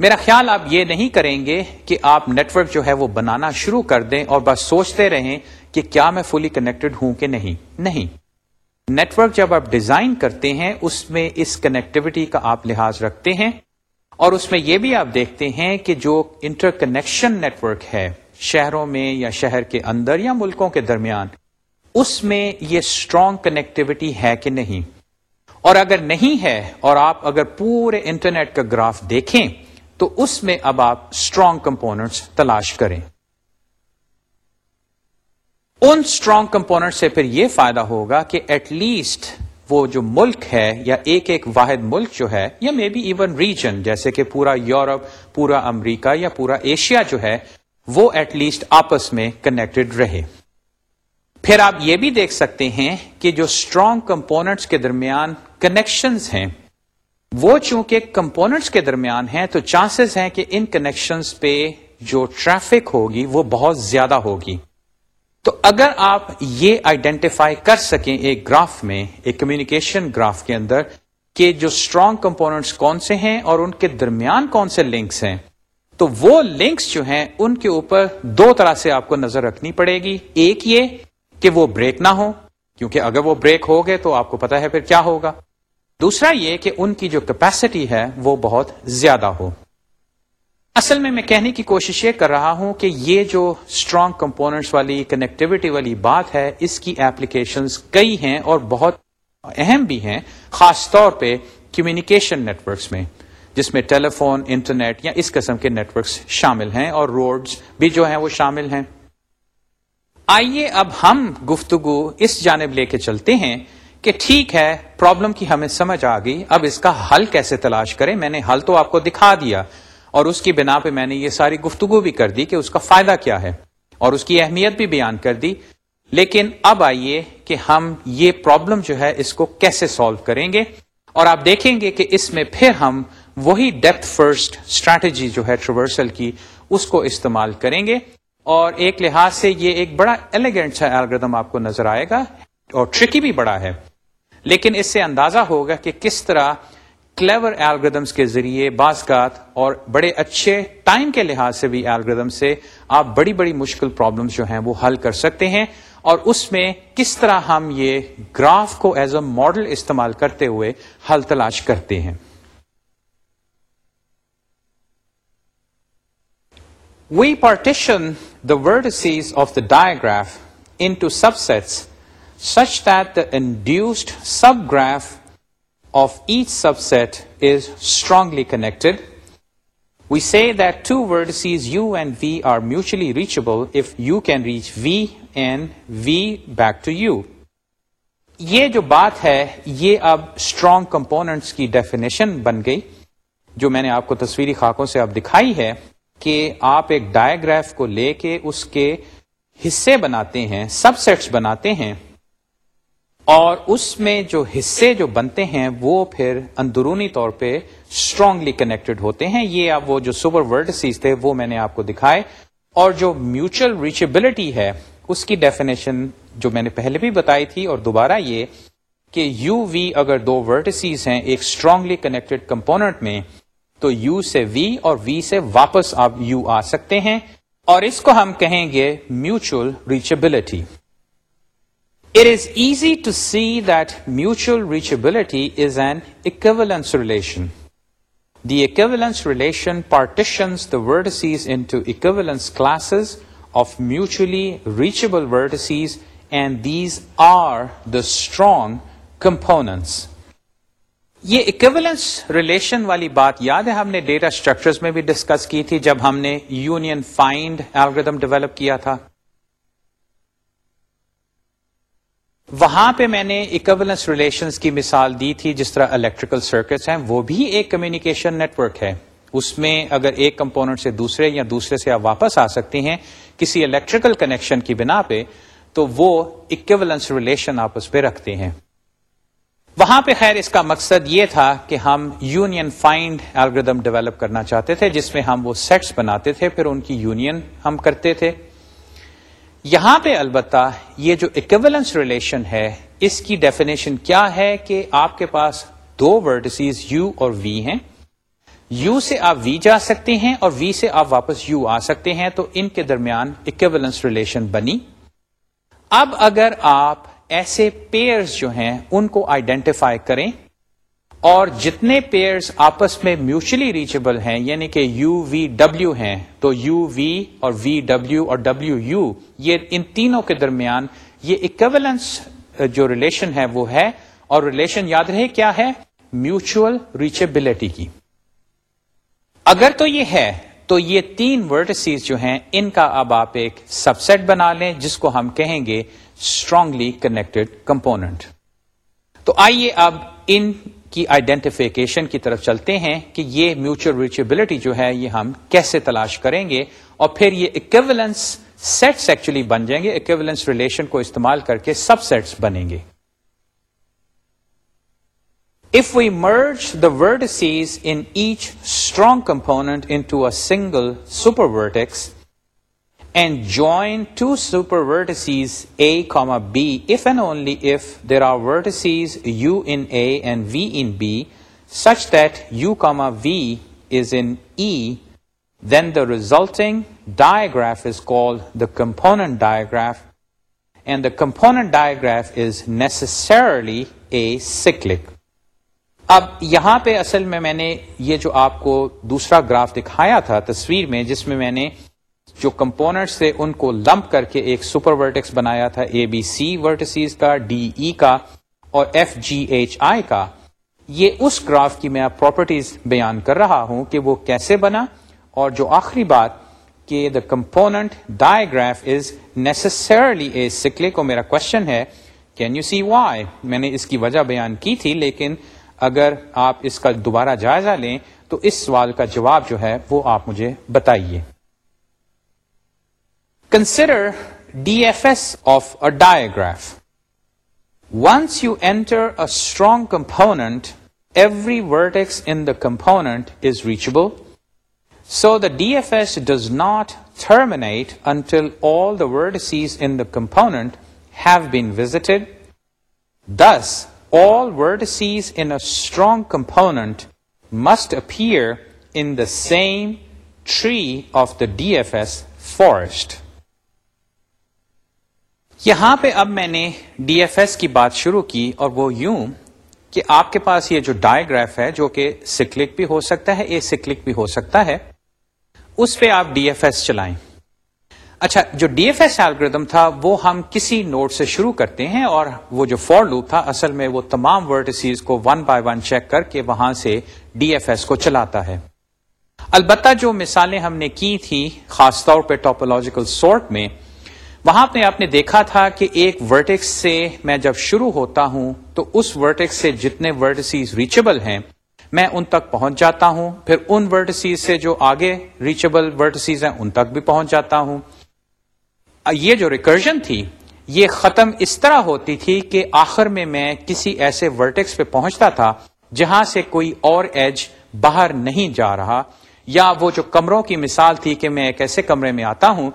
A: میرا خیال آپ یہ نہیں کریں گے کہ آپ نیٹ ورک جو ہے وہ بنانا شروع کر دیں اور بس سوچتے رہیں کہ کیا میں فلی کنیکٹڈ ہوں کہ نہیں نہیں نیٹ ورک جب آپ ڈیزائن کرتے ہیں اس میں اس کنیکٹوٹی کا آپ لحاظ رکھتے ہیں اور اس میں یہ بھی آپ دیکھتے ہیں کہ جو انٹر کنیکشن نیٹورک ہے شہروں میں یا شہر کے اندر یا ملکوں کے درمیان اس میں یہ اسٹرانگ کنیکٹوٹی ہے کہ نہیں اور اگر نہیں ہے اور آپ اگر پورے انٹرنیٹ کا گراف دیکھیں تو اس میں اب آپ اسٹرانگ کمپوننٹس تلاش کریں ان اسٹرانگ کمپوننٹ سے پھر یہ فائدہ ہوگا کہ ایٹ لیسٹ وہ جو ملک ہے یا ایک ایک واحد ملک جو ہے یا مے بی ایون ریجن جیسے کہ پورا یورپ پورا امریکہ یا پورا ایشیا جو ہے وہ ایٹ لیسٹ آپس میں کنیکٹڈ رہے پھر آپ یہ بھی دیکھ سکتے ہیں کہ جو اسٹرانگ کمپوننٹس کے درمیان کنیکشنز ہیں وہ چونکہ کمپوننٹس کے درمیان ہیں تو چانسز ہیں کہ ان کنیکشنز پہ جو ٹریفک ہوگی وہ بہت زیادہ ہوگی تو اگر آپ یہ آئیڈینٹیفائی کر سکیں ایک گراف میں ایک کمیونیکیشن گراف کے اندر کہ جو اسٹرانگ کمپوننٹس کون سے ہیں اور ان کے درمیان کون سے لنکس ہیں تو وہ لنکس جو ہیں ان کے اوپر دو طرح سے آپ کو نظر رکھنی پڑے گی ایک یہ کہ وہ بریک نہ ہو کیونکہ اگر وہ بریک ہو گئے تو آپ کو پتا ہے پھر کیا ہوگا دوسرا یہ کہ ان کی جو کیپیسٹی ہے وہ بہت زیادہ ہو اصل میں میں کہنے کی کوشش یہ کر رہا ہوں کہ یہ جو اسٹرانگ کمپوننٹس والی کنیکٹیوٹی والی بات ہے اس کی ایپلیکیشنز کئی ہیں اور بہت اہم بھی ہیں خاص طور پہ کمیونیکیشن نیٹورکس میں جس میں ٹیلی فون انٹرنیٹ یا اس قسم کے نیٹورکس شامل ہیں اور روڈز بھی جو ہیں وہ شامل ہیں آئیے اب ہم گفتگو اس جانب لے کے چلتے ہیں کہ ٹھیک ہے پرابلم کی ہمیں سمجھ آ گئی اب اس کا حل کیسے تلاش کریں میں نے حل تو آپ کو دکھا دیا اور اس کی بنا پہ میں نے یہ ساری گفتگو بھی کر دی کہ اس کا فائدہ کیا ہے اور اس کی اہمیت بھی بیان کر دی لیکن اب آئیے کہ ہم یہ پرابلم جو ہے اس کو کیسے سالو کریں گے اور آپ دیکھیں گے کہ اس میں پھر ہم وہی ڈیپتھ فرسٹ اسٹریٹجی جو ہے ٹریورسل کی اس کو استعمال کریں گے اور ایک لحاظ سے یہ ایک بڑا الگردم آپ کو نظر آئے گا اور ٹرکی بھی بڑا ہے لیکن اس سے اندازہ ہوگا کہ کس طرح کلیور ایلگردمس کے ذریعے بعض گات اور بڑے اچھے ٹائم کے لحاظ سے بھی ایلگردم سے آپ بڑی بڑی مشکل پرابلمس جو ہیں وہ حل کر سکتے ہیں اور اس میں کس طرح ہم یہ گراف کو ایز اے ماڈل استعمال کرتے ہوئے حل تلاش کرتے ہیں we partition the vertices of the digraph into subsets such that induced subgraph of H subset is strongly We we see that two U and u and v are mutually reachable if u can reach v and v back to u یہ جو بات ہے یہ اب strong components کی definition بن گئی جو میں نے آپ کو تصویری خاکوں سے اب دکھائی ہے کہ آپ ایک ڈایا کو لے کے اس کے حصے بناتے ہیں سب سیٹس بناتے ہیں اور اس میں جو حصے جو بنتے ہیں وہ پھر اندرونی طور پہ اسٹرانگلی کنیکٹڈ ہوتے ہیں یہ وہ جو سپر سیز تھے وہ میں نے آپ کو دکھائے اور جو میوچل ریچبلٹی ہے اس کی ڈیفینیشن جو میں نے پہلے بھی بتائی تھی اور دوبارہ یہ کہ یو وی اگر دو ورڈ سیز ہیں ایک اسٹرانگلی کنیکٹڈ کمپوننٹ میں تو یو سے وی اور وی سے واپس آپ یو آ سکتے ہیں اور اس کو ہم کہیں گے mutual reachability it is easy to see that mutual reachability is an The relation relation relation the vertices into equivalence classes of mutually reachable vertices and these are the strong components یہ equivalence relation والی بات یاد ہے ہم نے data structure میں بھی discuss کی تھی جب ہم نے یونین فائنڈ الگریدم ڈیولپ کیا تھا وہاں پہ میں نے اکولنس ریلیشنز کی مثال دی تھی جس طرح الیکٹریکل سرکٹس ہیں وہ بھی ایک کمیونیکیشن نیٹورک ہے اس میں اگر ایک کمپوننٹ سے دوسرے یا دوسرے سے آپ واپس آ سکتے ہیں کسی الیکٹریکل کنیکشن کی بنا پہ تو وہ اکولنس ریلیشن آپس پہ رکھتے ہیں وہاں پہ خیر اس کا مقصد یہ تھا کہ ہم یونین فائنڈ الگریدم ڈیولپ کرنا چاہتے تھے جس میں ہم وہ سیٹس بناتے تھے پھر ان کی یونین ہم کرتے تھے یہاں پہ البتہ یہ جو اکوبلنس ریلیشن ہے اس کی ڈیفینیشن کیا ہے کہ آپ کے پاس دو ورڈسیز یو اور وی ہیں یو سے آپ وی جا سکتے ہیں اور وی سے آپ واپس یو آ سکتے ہیں تو ان کے درمیان اکوبلنس ریلیشن بنی اب اگر آپ ایسے پیئرز جو ہیں ان کو آئیڈینٹیفائی کریں اور جتنے پیئرس آپس میں میوچلی ریچبل ہیں یعنی کہ یو وی ڈبلو ہیں تو یو وی اور وی ڈبلو اور ڈبلو یو یہ ان تینوں کے درمیان یہ اکویلنس جو ریلیشن ہے وہ ہے اور ریلیشن یاد رہے کیا ہے میوچل ریچبلٹی کی اگر تو یہ ہے تو یہ تین ورٹسیز جو ہیں ان کا اب آپ ایک سب سیٹ بنا لیں جس کو ہم کہیں گے اسٹرانگلی کنیکٹڈ کمپوننٹ تو آئیے اب ان کی آئیڈینٹیفیکیشن کی طرف چلتے ہیں کہ یہ میوچل ریچیبلٹی جو ہے یہ ہم کیسے تلاش کریں گے اور پھر یہ اکیولنس سیٹس ایکچولی بن جائیں گے اکیولنس ریلیشن کو استعمال کر کے سب سیٹس بنیں گے if we merge the vertices in H strong component into a single super and join two super vertices a comma B if and only and v in B such دیکھا v is in then the resulting then the is called the component the component and the component component graph is necessarily a cyclic اب یہاں پہ اصل میں میں نے یہ جو آپ کو دوسرا گراف دکھایا تھا تصویر میں جس میں میں نے جو کمپوننٹس تھے ان کو لمپ کر کے ایک سپر ورٹیکس بنایا تھا اے بی سی ورٹسیز کا ڈی ای کا اور ایف جی ایچ آئی کا یہ اس گراف کی میں پراپرٹیز بیان کر رہا ہوں کہ وہ کیسے بنا اور جو آخری بات کہ the component digraph is necessarily acyclic کو میرا کوشچن ہے کین یو سی وائی میں نے اس کی وجہ بیان کی تھی لیکن اگر آپ اس کا دوبارہ جائزہ لیں تو اس سوال کا جواب جو ہے وہ آپ مجھے بتائیے Consider DFS of a digraph. Once you enter a strong component, every vertex in the component is reachable. So the DFS does not terminate until all the vertices in the component have been visited. Thus, all vertices in a strong component must appear in the same tree of the DFS forest. یہاں پہ اب میں نے D F S کی بات شروع کی اور وہ یوں کہ آپ کے پاس یہ جو ڈائگراف ہے جو کہ سکلک بھی ہو سکتا ہے اے سکلک بھی ہو سکتا ہے اس پہ آپ ڈی ایف ایس چلائیں اچھا جو ڈی ایف ایس ایلگردم تھا وہ ہم کسی نوٹ سے شروع کرتے ہیں اور وہ جو فور لوپ تھا اصل میں وہ تمام ورڈ کو ون بائی ون چیک کر کے وہاں سے ڈی ایف ایس کو چلاتا ہے البتہ جو مثالیں ہم نے کی تھی خاص طور پہ ٹاپولوجیکل سورٹ میں وہاں پہ آپ نے دیکھا تھا کہ ایک ورٹیکس سے میں جب شروع ہوتا ہوں تو اس ورٹیکس سے جتنے ورٹسیز ریچبل ہیں میں ان تک پہنچ جاتا ہوں پھر ان ورٹسیز سے جو آگے ریچبل ورٹسیز ہیں ان تک بھی پہنچ جاتا ہوں یہ جو ریکرجن تھی یہ ختم اس طرح ہوتی تھی کہ آخر میں میں کسی ایسے ورٹیکس پہ پہنچتا تھا جہاں سے کوئی اور ایج باہر نہیں جا رہا یا وہ جو کمروں کی مثال تھی کہ میں ایک ایسے کمرے میں آتا ہوں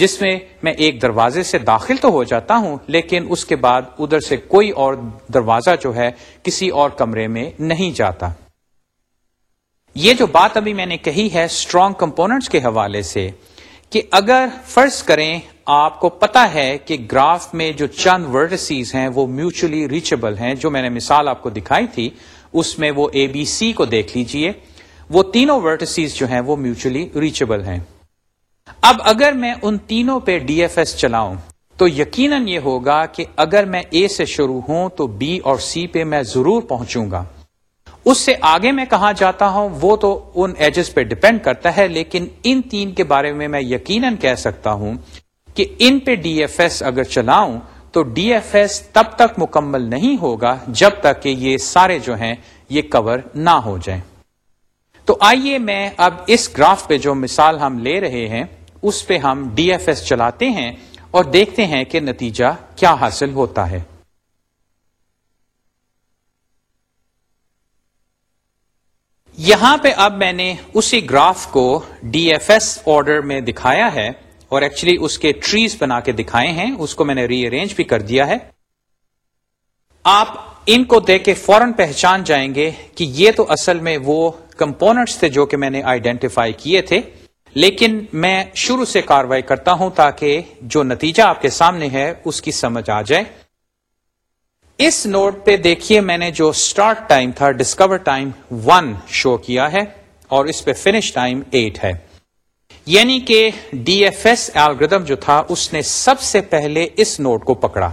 A: جس میں میں ایک دروازے سے داخل تو ہو جاتا ہوں لیکن اس کے بعد ادھر سے کوئی اور دروازہ جو ہے کسی اور کمرے میں نہیں جاتا یہ جو بات ابھی میں نے کہی ہے اسٹرانگ کمپوننٹس کے حوالے سے کہ اگر فرض کریں آپ کو پتا ہے کہ گراف میں جو چند ورٹسیز ہیں وہ میوچلی ریچبل ہیں جو میں نے مثال آپ کو دکھائی تھی اس میں وہ اے بی سی کو دیکھ لیجئے وہ تینوں ورٹسیز جو ہیں وہ میوچلی ریچبل ہیں اب اگر میں ان تینوں پہ ڈی ایف ایس چلاؤں تو یقیناً یہ ہوگا کہ اگر میں اے سے شروع ہوں تو بی اور سی پہ میں ضرور پہنچوں گا اس سے آگے میں کہاں جاتا ہوں وہ تو ان ایجز پہ ڈیپینڈ کرتا ہے لیکن ان تین کے بارے میں میں یقیناً کہہ سکتا ہوں کہ ان پہ ڈی ایف ایس اگر چلاؤں تو ڈی ایف ایس تب تک مکمل نہیں ہوگا جب تک کہ یہ سارے جو ہیں یہ کور نہ ہو جائیں تو آئیے میں اب اس گراف پہ جو مثال ہم لے رہے ہیں اس پہ ہم ڈی ایف ایس چلاتے ہیں اور دیکھتے ہیں کہ نتیجہ کیا حاصل ہوتا ہے یہاں پہ اب میں نے اسی گراف کو ڈی ایف ایس آرڈر میں دکھایا ہے اور ایکچولی اس کے ٹریز بنا کے دکھائے ہیں اس کو میں نے ری ارینج بھی کر دیا ہے آپ ان کو دیکھ کے فوراً پہچان جائیں گے کہ یہ تو اصل میں وہ کمپوننٹس تھے جو کہ میں نے آئیڈینٹیفائی کیے تھے لیکن میں شروع سے کاروائی کرتا ہوں تاکہ جو نتیجہ آپ کے سامنے ہے اس کی سمجھ آ جائے اس نوٹ پہ دیکھیے میں نے جو سٹارٹ ٹائم تھا ڈسکور ٹائم ون شو کیا ہے اور اس پہ فنش ٹائم ایٹ ہے یعنی کہ ڈی ایف ایس ایلگردم جو تھا اس نے سب سے پہلے اس نوٹ کو پکڑا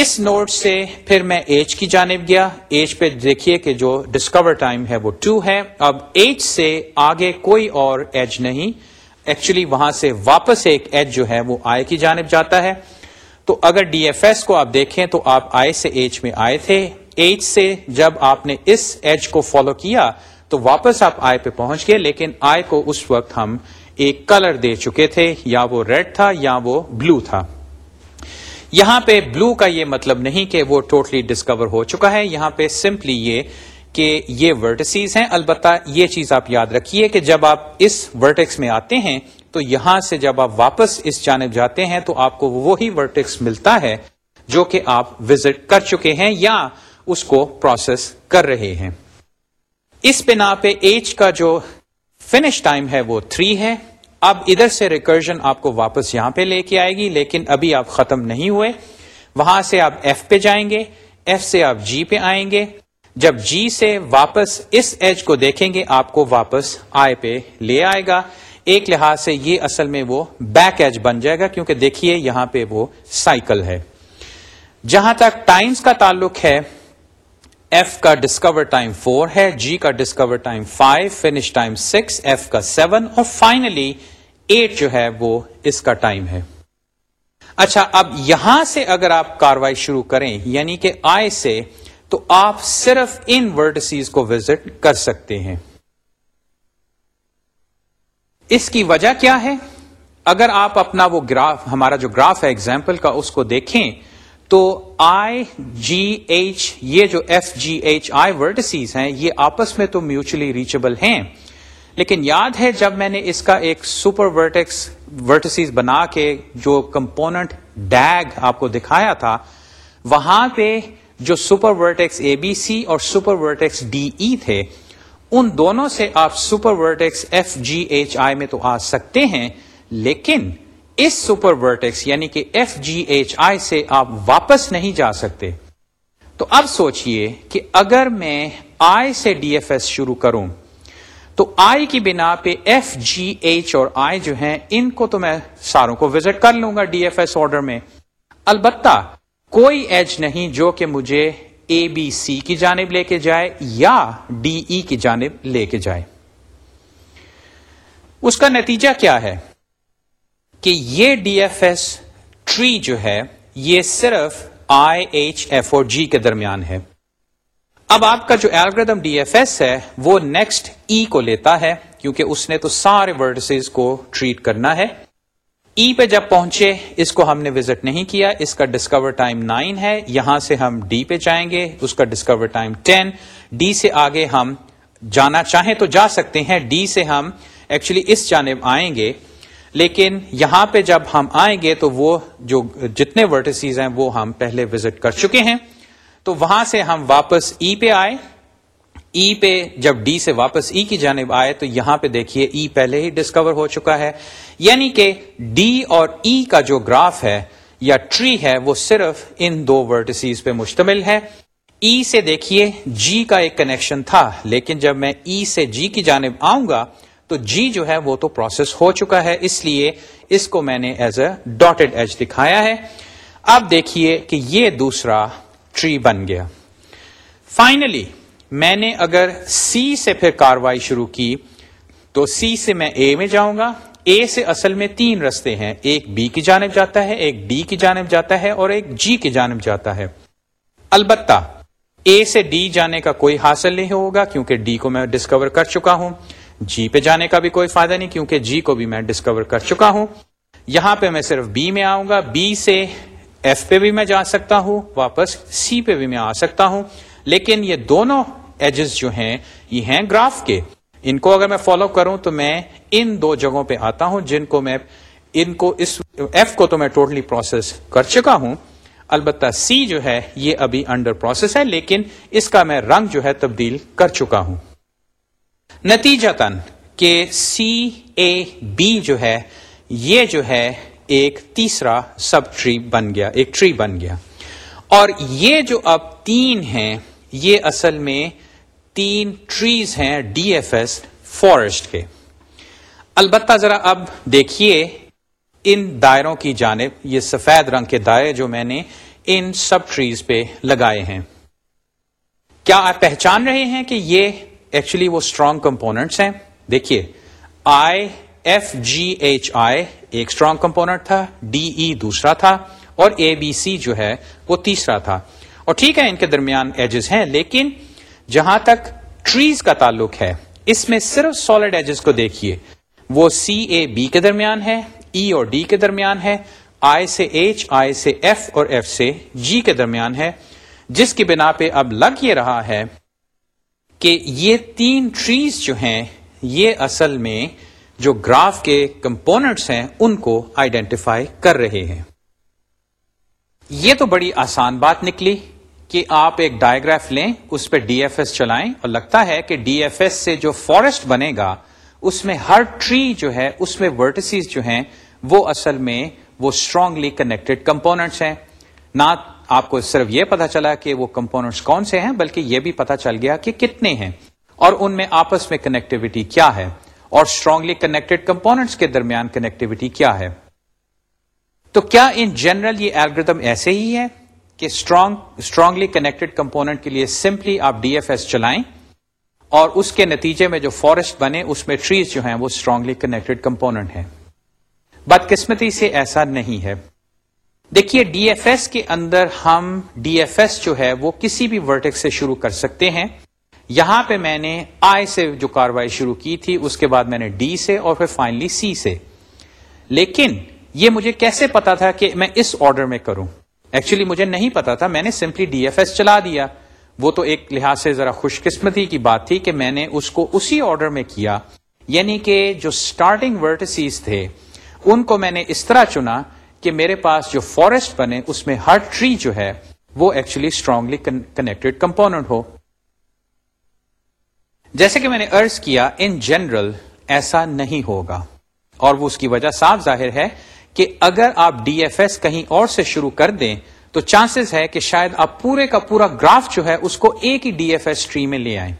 A: اس نوٹ سے پھر میں ایچ کی جانب گیا ایج پہ دیکھیے کہ جو ڈسکور ٹائم ہے وہ ٹو ہے اب ایچ سے آگے کوئی اور ایج نہیں ایکچولی وہاں سے واپس ایک ایج جو ہے وہ آئے کی جانب جاتا ہے تو اگر ڈی ایف ایس کو آپ دیکھیں تو آپ آئے سے ایچ میں آئے تھے ایچ سے جب آپ نے اس ایج کو فالو کیا تو واپس آپ آئے پہ پہنچ گئے لیکن آئے کو اس وقت ہم ایک کلر دے چکے تھے یا وہ ریڈ تھا یا وہ بلو تھا یہاں پہ بلو کا یہ مطلب نہیں کہ وہ ٹوٹلی totally ڈسکور ہو چکا ہے یہاں پہ سمپلی یہ کہ یہ ورٹسیز ہیں البتہ یہ چیز آپ یاد رکھیے کہ جب آپ اس ورٹیکس میں آتے ہیں تو یہاں سے جب آپ واپس اس جانب جاتے ہیں تو آپ کو وہی ورٹیکس ملتا ہے جو کہ آپ وزٹ کر چکے ہیں یا اس کو پروسیس کر رہے ہیں اس بنا پہ ایچ کا جو فنش ٹائم ہے وہ تھری ہے اب ادھر سے ریکرجن آپ کو واپس یہاں پہ لے کے آئے گی لیکن ابھی آپ ختم نہیں ہوئے وہاں سے آپ ایف پہ جائیں گے ایف سے آپ جی پہ آئیں گے جب جی سے واپس اس ایج کو دیکھیں گے آپ کو واپس آئے پہ لے آئے گا ایک لحاظ سے یہ اصل میں وہ بیک ایج بن جائے گا کیونکہ دیکھیے یہاں پہ وہ سائیکل ہے جہاں تک ٹائمز کا تعلق ہے ایف کا ڈسکور ٹائم فور ہے جی کا discover time five finish time six F کا سیون اور فائنلی ایٹ جو ہے وہ اس کا ٹائم ہے اچھا اب یہاں سے اگر آپ کاروائی شروع کریں یعنی کہ آئے سے تو آپ صرف ان ورڈ سیز کو وزٹ کر سکتے ہیں اس کی وجہ کیا ہے اگر آپ اپنا وہ گراف ہمارا جو گراف ہے ایگزامپل کا اس کو دیکھیں تو آئی جی ایچ یہ جو ایف جی ایچ آئی ورڈ ہیں یہ آپس میں تو میوچلی ریچبل ہیں لیکن یاد ہے جب میں نے اس کا ایک سپر ورٹیکس ورٹسیز بنا کے جو کمپوننٹ ڈیگ آپ کو دکھایا تھا وہاں پہ جو super vertex A B C اور super vertex D E e تھے ان دونوں سے آپ super vertex F G H I میں تو آ سکتے ہیں لیکن اس سپر ورٹیکس یعنی کہ ایف جی ایچ آئی سے آپ واپس نہیں جا سکتے تو اب سوچئے کہ اگر میں آئی سے ڈی ایف ایس شروع کروں تو آئی کی بنا پہ ایف جی ایچ اور آئی جو ہیں ان کو تو میں ساروں کو وزٹ کر لوں گا ڈی ایف ایس آرڈر میں البتہ کوئی ایج نہیں جو کہ مجھے اے بی سی کی جانب لے کے جائے یا ڈی ای e کی جانب لے کے جائے اس کا نتیجہ کیا ہے کہ یہ ڈی ایف ایس ٹری جو ہے یہ صرف آئی ایچ ایف اور جی کے درمیان ہے اب آپ کا جو ایلگردم ڈی ایف ایس ہے وہ نیکسٹ ای e کو لیتا ہے کیونکہ اس نے تو سارے ورڈسز کو ٹریٹ کرنا ہے ای e پہ جب پہنچے اس کو ہم نے وزٹ نہیں کیا اس کا ڈسکور ٹائم نائن ہے یہاں سے ہم ڈی پہ جائیں گے اس کا ڈسکور ٹائم ٹین ڈی سے آگے ہم جانا چاہیں تو جا سکتے ہیں ڈی سے ہم ایکچولی اس جانب آئیں گے لیکن یہاں پہ جب ہم آئیں گے تو وہ جو جتنے ورڈسیز ہیں وہ ہم پہلے وزٹ کر چکے ہیں تو وہاں سے ہم واپس ای پہ آئے ای پہ جب ڈی سے واپس ای کی جانب آئے تو یہاں پہ دیکھیے ای پہلے ہی ڈسکور ہو چکا ہے یعنی کہ ڈی اور ای کا جو گراف ہے یا ٹری ہے وہ صرف ان دو ورٹسیز پہ مشتمل ہے ای سے دیکھیے جی کا ایک کنیکشن تھا لیکن جب میں ای سے جی کی جانب آؤں گا تو جی جو ہے وہ تو پروسیس ہو چکا ہے اس لیے اس کو میں نے ایز اے ڈاٹڈ ایج دکھایا ہے اب دیکھیے کہ یہ دوسرا ٹری بن گیا فائنلی میں نے اگر سی سے پھر کاروائی شروع کی تو سی سے میں اے میں جاؤں گا اے سے اصل میں تین رستے ہیں ایک بی کی جانب جاتا ہے ایک ڈی کی جانب جاتا ہے اور ایک جی کی جانب جاتا ہے البتہ اے سے ڈی جانے کا کوئی حاصل نہیں ہوگا کیونکہ ڈی کو میں ڈسکور کر چکا ہوں جی پہ جانے کا بھی کوئی فائدہ نہیں کیونکہ جی کو بھی میں ڈسکور کر چکا ہوں یہاں پہ میں صرف بی میں آؤں گا بی سے ایف پہ بھی میں جا سکتا ہوں واپس سی پہ بھی میں آ سکتا ہوں لیکن یہ دونوں ایجز جو ہیں یہ ہیں گراف کے ان کو اگر میں فالو کروں تو میں ان دو جگہوں پہ آتا ہوں جن کو میں ان کو کو اس ایف تو میں ٹوٹلی پروسیس کر چکا ہوں البتہ سی جو ہے یہ ابھی انڈر پروسیس ہے لیکن اس کا میں رنگ جو ہے تبدیل کر چکا ہوں نتیجہ تن کہ سی اے بی جو ہے یہ جو ہے ایک تیسرا سب ٹری بن گیا ایک ٹری بن گیا اور یہ جو اب تین ہیں یہ اصل میں تین ٹریز ہیں ڈی ایف ایس فارسٹ کے البتہ ذرا اب دیکھیے ان دائروں کی جانب یہ سفید رنگ کے دائرے جو میں نے ان سب ٹریز پہ لگائے ہیں کیا آپ پہچان رہے ہیں کہ یہ ایکچولی وہ اسٹرانگ کمپوننٹس ہیں دیکھیے I F G H I ایک اسٹرانگ کمپوننٹ تھا ڈی ای e دوسرا تھا اور اے بی سی جو ہے وہ تیسرا تھا اور ٹھیک ہے ان کے درمیان ایجز ہیں لیکن جہاں تک ٹریز کا تعلق ہے اس میں صرف سالڈ ایجز کو دیکھیے وہ سی اے بی کے درمیان ہے ای e اور ڈی کے درمیان ہے آئی سے ایچ آئی سے ایف اور ایف سے جی کے درمیان ہے جس کی بنا پہ اب لگ یہ رہا ہے کہ یہ تین ٹریز جو ہیں یہ اصل میں جو گراف کے کمپوننٹس ہیں ان کو آئیڈینٹیفائی کر رہے ہیں یہ تو بڑی آسان بات نکلی کہ آپ ایک ڈائگراف لیں اس پہ ڈی ایف ایس چلائیں اور لگتا ہے کہ ڈی ایف ایس سے جو فارسٹ بنے گا اس میں ہر ٹری جو ہے اس میں ورٹسیز جو ہیں وہ اصل میں وہ اسٹرانگلی کنیکٹڈ کمپوننٹس ہیں نہ آپ کو صرف یہ پتا چلا کہ وہ کمپوننٹس کون سے ہیں بلکہ یہ بھی پتا چل گیا کہ کتنے ہیں اور ان میں آپس میں کنیکٹوٹی کیا ہے اور اسٹرانگلی کنیکٹڈ کمپوننٹس کے درمیان کنیکٹوٹی کیا ہے تو کیا ان جنرل یہ ایلگردم ایسے ہی ہے کہ اسٹرانگلی کنیکٹڈ کے لیے سمپلی آپ ڈی ایف ایس چلائیں اور اس کے نتیجے میں جو فارسٹ بنے اس میں ٹریز جو ہیں وہ اسٹرانگلی کنیکٹڈ کمپونیٹ ہیں بدقسمتی سے ایسا نہیں ہے دیکھیے ڈی ایف ایس کے اندر ہم ڈی ایف ایس جو ہے وہ کسی بھی ورٹک سے شروع کر سکتے ہیں یہاں پہ میں نے آئی سے جو کاروائی شروع کی تھی اس کے بعد میں نے ڈی سے اور پھر فائنلی سی سے لیکن یہ مجھے کیسے پتا تھا کہ میں اس آرڈر میں کروں ایکچولی مجھے نہیں پتا تھا میں نے سمپلی ڈی ایف ایس چلا دیا وہ تو ایک لحاظ سے ذرا خوش قسمتی کی بات تھی کہ میں نے اس کو اسی آرڈر میں کیا یعنی کہ جو اسٹارٹنگ ورٹسیز تھے ان کو میں نے اس طرح چنا کہ میرے پاس جو فارسٹ بنے اس میں ہر ٹری جو ہے وہ ایکچولی اسٹرانگلی کنیکٹڈ کمپوننٹ ہو جیسے کہ میں نے ارض کیا ان جنرل ایسا نہیں ہوگا اور وہ اس کی وجہ صاف ظاہر ہے کہ اگر آپ ڈی ایف ایس کہیں اور سے شروع کر دیں تو چانسز ہے کہ شاید آپ پورے کا پورا گراف جو ہے اس کو ایک ہی ڈی ایف ایس ٹری میں لے آئیں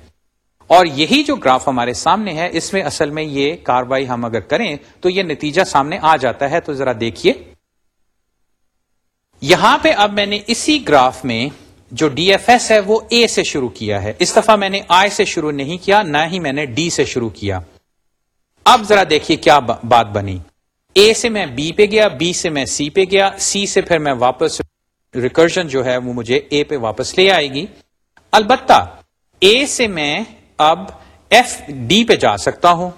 A: اور یہی جو گراف ہمارے سامنے ہے اس میں اصل میں یہ کاروائی ہم اگر کریں تو یہ نتیجہ سامنے آ جاتا ہے تو ذرا دیکھیے یہاں پہ اب میں نے اسی گراف میں جو ڈی ایف ایس ہے وہ اے سے شروع کیا ہے اس دفعہ میں نے آئی سے شروع نہیں کیا نہ ہی میں نے ڈی سے شروع کیا اب ذرا دیکھیے کیا بات بنی اے سے میں بی پہ گیا بی سے میں سی پہ گیا سی سے پھر میں واپس ریکرشن جو ہے وہ مجھے اے پہ واپس لے آئے گی البتہ اے سے میں اب ایف ڈی پہ جا سکتا ہوں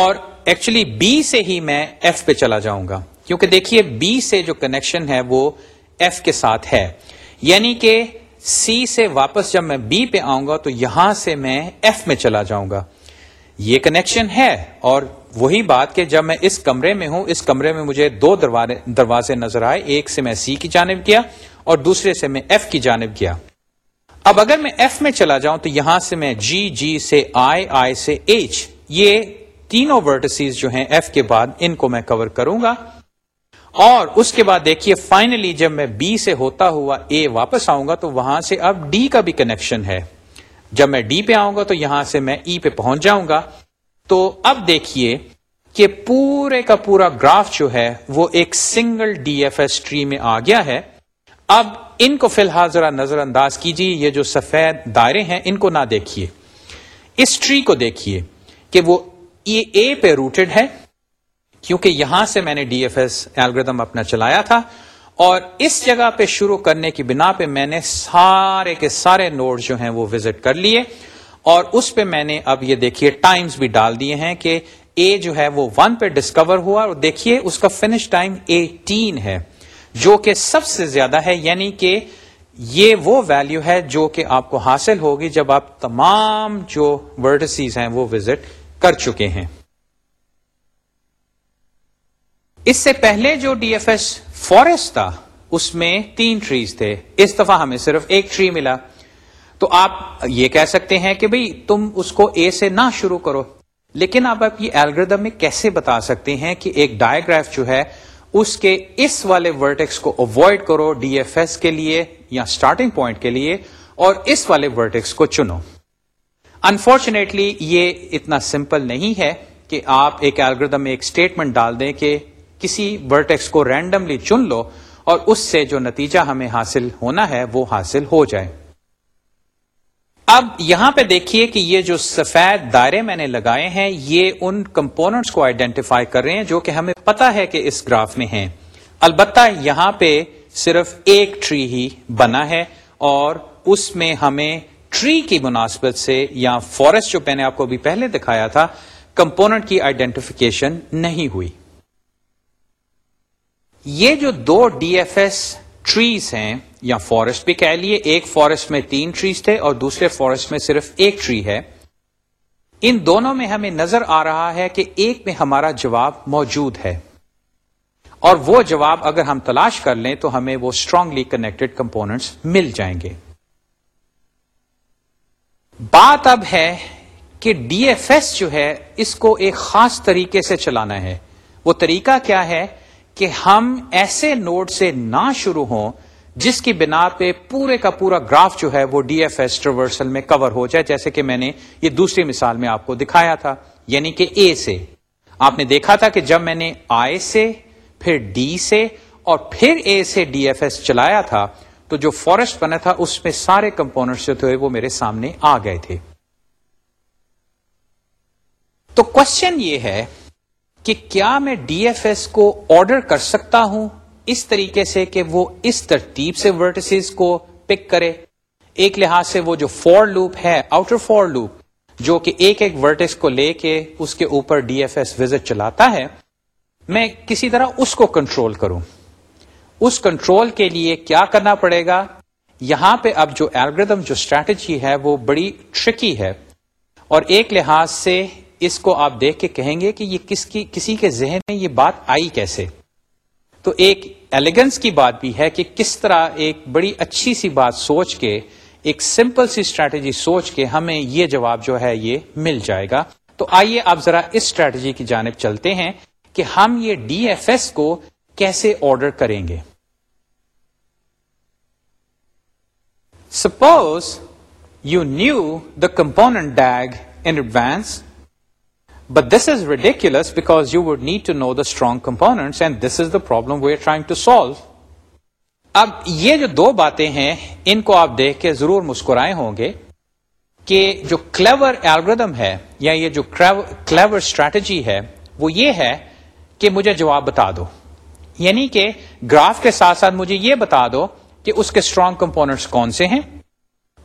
A: اور ایکچولی بی سے ہی میں ایف پہ چلا جاؤں گا کیونکہ دیکھیے بی سے جو کنیکشن ہے وہ ایف کے ساتھ ہے یعنی کہ سی سے واپس جب میں بی پہ آؤں گا تو یہاں سے میں ایف میں چلا جاؤں گا یہ کنیکشن ہے اور وہی بات کہ جب میں اس کمرے میں ہوں اس کمرے میں مجھے دو دروازے نظر آئے ایک سے میں سی کی جانب گیا اور دوسرے سے میں ایف کی جانب گیا اب اگر میں ایف میں چلا جاؤں تو یہاں سے میں جی جی سے آئی آئی سے ایچ یہ تینوں ورٹسیز جو ہیں ایف کے بعد ان کو میں کور کروں گا اور اس کے بعد دیکھیے فائنلی جب میں بی سے ہوتا ہوا اے واپس آؤں گا تو وہاں سے اب ڈی کا بھی کنیکشن ہے جب میں ڈی پہ آؤں گا تو یہاں سے میں ای e پہ پہنچ جاؤں گا تو اب دیکھیے کہ پورے کا پورا گراف جو ہے وہ ایک single D F S tree میں آ گیا ہے اب ان کو فی الحال ذرا نظر انداز کیجیے یہ جو سفید دائرے ہیں ان کو نہ دیکھیے اس ٹری کو دیکھیے کہ وہ یہ پہ روٹڈ ہے کیونکہ یہاں سے میں نے ڈی ایف ایس ایلگردم اپنا چلایا تھا اور اس جگہ پہ شروع کرنے کی بنا پہ میں نے سارے کے سارے نوٹ جو ہیں وہ وزٹ کر لیے اور اس پہ میں نے اب یہ دیکھیے ٹائمز بھی ڈال دیے ہیں کہ اے جو ہے وہ ون پہ ڈسکور ہوا اور دیکھیے اس کا فنش ٹائم ایٹین ہے جو کہ سب سے زیادہ ہے یعنی کہ یہ وہ ویلیو ہے جو کہ آپ کو حاصل ہوگی جب آپ تمام جو ورڈسیز ہیں وہ وزٹ کر چکے ہیں اس سے پہلے جو ڈی ایف ایس فورسٹ تھا اس میں تین ٹریز تھے اس دفعہ ہمیں صرف ایک ٹری ملا تو آپ یہ کہہ سکتے ہیں کہ بھئی تم اس کو اے سے نہ شروع کرو لیکن آپ یہ الگریدم میں کیسے بتا سکتے ہیں کہ ایک ڈائگراف جو ہے اس کے اس والے ورٹیکس کو اوائڈ کرو ڈی ایف ایس کے لیے یا اسٹارٹنگ پوائنٹ کے لیے اور اس والے ورٹیکس کو چنو انفارچونیٹلی یہ اتنا سمپل نہیں ہے کہ آپ ایک الگریدم میں ایک اسٹیٹمنٹ ڈال دیں کہ کسی ورٹیکس کو رینڈملی چن لو اور اس سے جو نتیجہ ہمیں حاصل ہونا ہے وہ حاصل ہو جائے اب یہاں پہ دیکھیے کہ یہ جو سفید دائرے میں نے لگائے ہیں یہ ان کمپوننٹس کو آئیڈینٹیفائی کر رہے ہیں جو کہ ہمیں پتا ہے کہ اس گراف میں ہیں البتہ یہاں پہ صرف ایک ٹری ہی بنا ہے اور اس میں ہمیں ٹری کی مناسبت سے یا فورسٹ جو میں نے آپ کو پہلے دکھایا تھا کمپوننٹ کی آئیڈینٹیفیکیشن نہیں ہوئی یہ جو دو ڈی ایف ایس ٹریز ہیں یا فارسٹ بھی کہہ لیے ایک فارسٹ میں تین ٹریز تھے اور دوسرے فارسٹ میں صرف ایک ٹری ہے ان دونوں میں ہمیں نظر آ رہا ہے کہ ایک میں ہمارا جواب موجود ہے اور وہ جواب اگر ہم تلاش کر لیں تو ہمیں وہ اسٹرانگلی کنیکٹڈ کمپوننٹس مل جائیں گے بات اب ہے کہ ڈی ایف ایس جو ہے اس کو ایک خاص طریقے سے چلانا ہے وہ طریقہ کیا ہے کہ ہم ایسے نوڈ سے نہ شروع ہوں جس کی بنا پہ پورے کا پورا گراف جو ہے وہ ڈی ایف ایس ریورسل میں کور ہو جائے جیسے کہ میں نے یہ دوسری مثال میں آپ کو دکھایا تھا یعنی کہ اے سے آپ نے دیکھا تھا کہ جب میں نے آئی سے پھر ڈی سے اور پھر اے سے ڈی ایف ایس چلایا تھا تو جو فورسٹ بنا تھا اس میں سارے کمپونیٹس جو تھے وہ میرے سامنے آ گئے تھے تو کوشچن یہ ہے کہ کیا میں ڈی ایف ایس کو آرڈر کر سکتا ہوں اس طریقے سے کہ وہ اس ترتیب سے ورٹسز کو پک کرے ایک لحاظ سے وہ جو فور لوپ ہے آؤٹر فور لوپ جو کہ ایک ایک ورٹس کو لے کے اس کے اوپر ڈی ایف ایس وزٹ چلاتا ہے میں کسی طرح اس کو کنٹرول کروں اس کنٹرول کے لیے کیا کرنا پڑے گا یہاں پہ اب جو الگریدم جو اسٹریٹجی ہے وہ بڑی ٹرکی ہے اور ایک لحاظ سے اس کو آپ دیکھ کے کہیں گے کہ یہ کس کی کسی کے ذہن میں یہ بات آئی کیسے تو ایک ایلیگنس کی بات بھی ہے کہ کس طرح ایک بڑی اچھی سی بات سوچ کے ایک سمپل سی اسٹریٹجی سوچ کے ہمیں یہ جواب جو ہے یہ مل جائے گا تو آئیے آپ ذرا اس اسٹریٹجی کی جانب چلتے ہیں کہ ہم یہ ڈی ایف ایس کو کیسے آرڈر کریں گے suppose you knew the component DAG in advance but this is and because you the problem to know the strong components اب یہ جو دو باتیں ہیں ان کو آپ دیکھ کے ضرور مسکرائے ہوں گے کہ جو کلیور ایلگردم ہے یا یہ جو کلیور اسٹریٹجی ہے وہ یہ ہے کہ مجھے جواب بتا دو یعنی کہ گراف کے ساتھ ساتھ مجھے یہ بتا دو کہ اس کے اسٹرانگ کمپوننٹس کون سے ہیں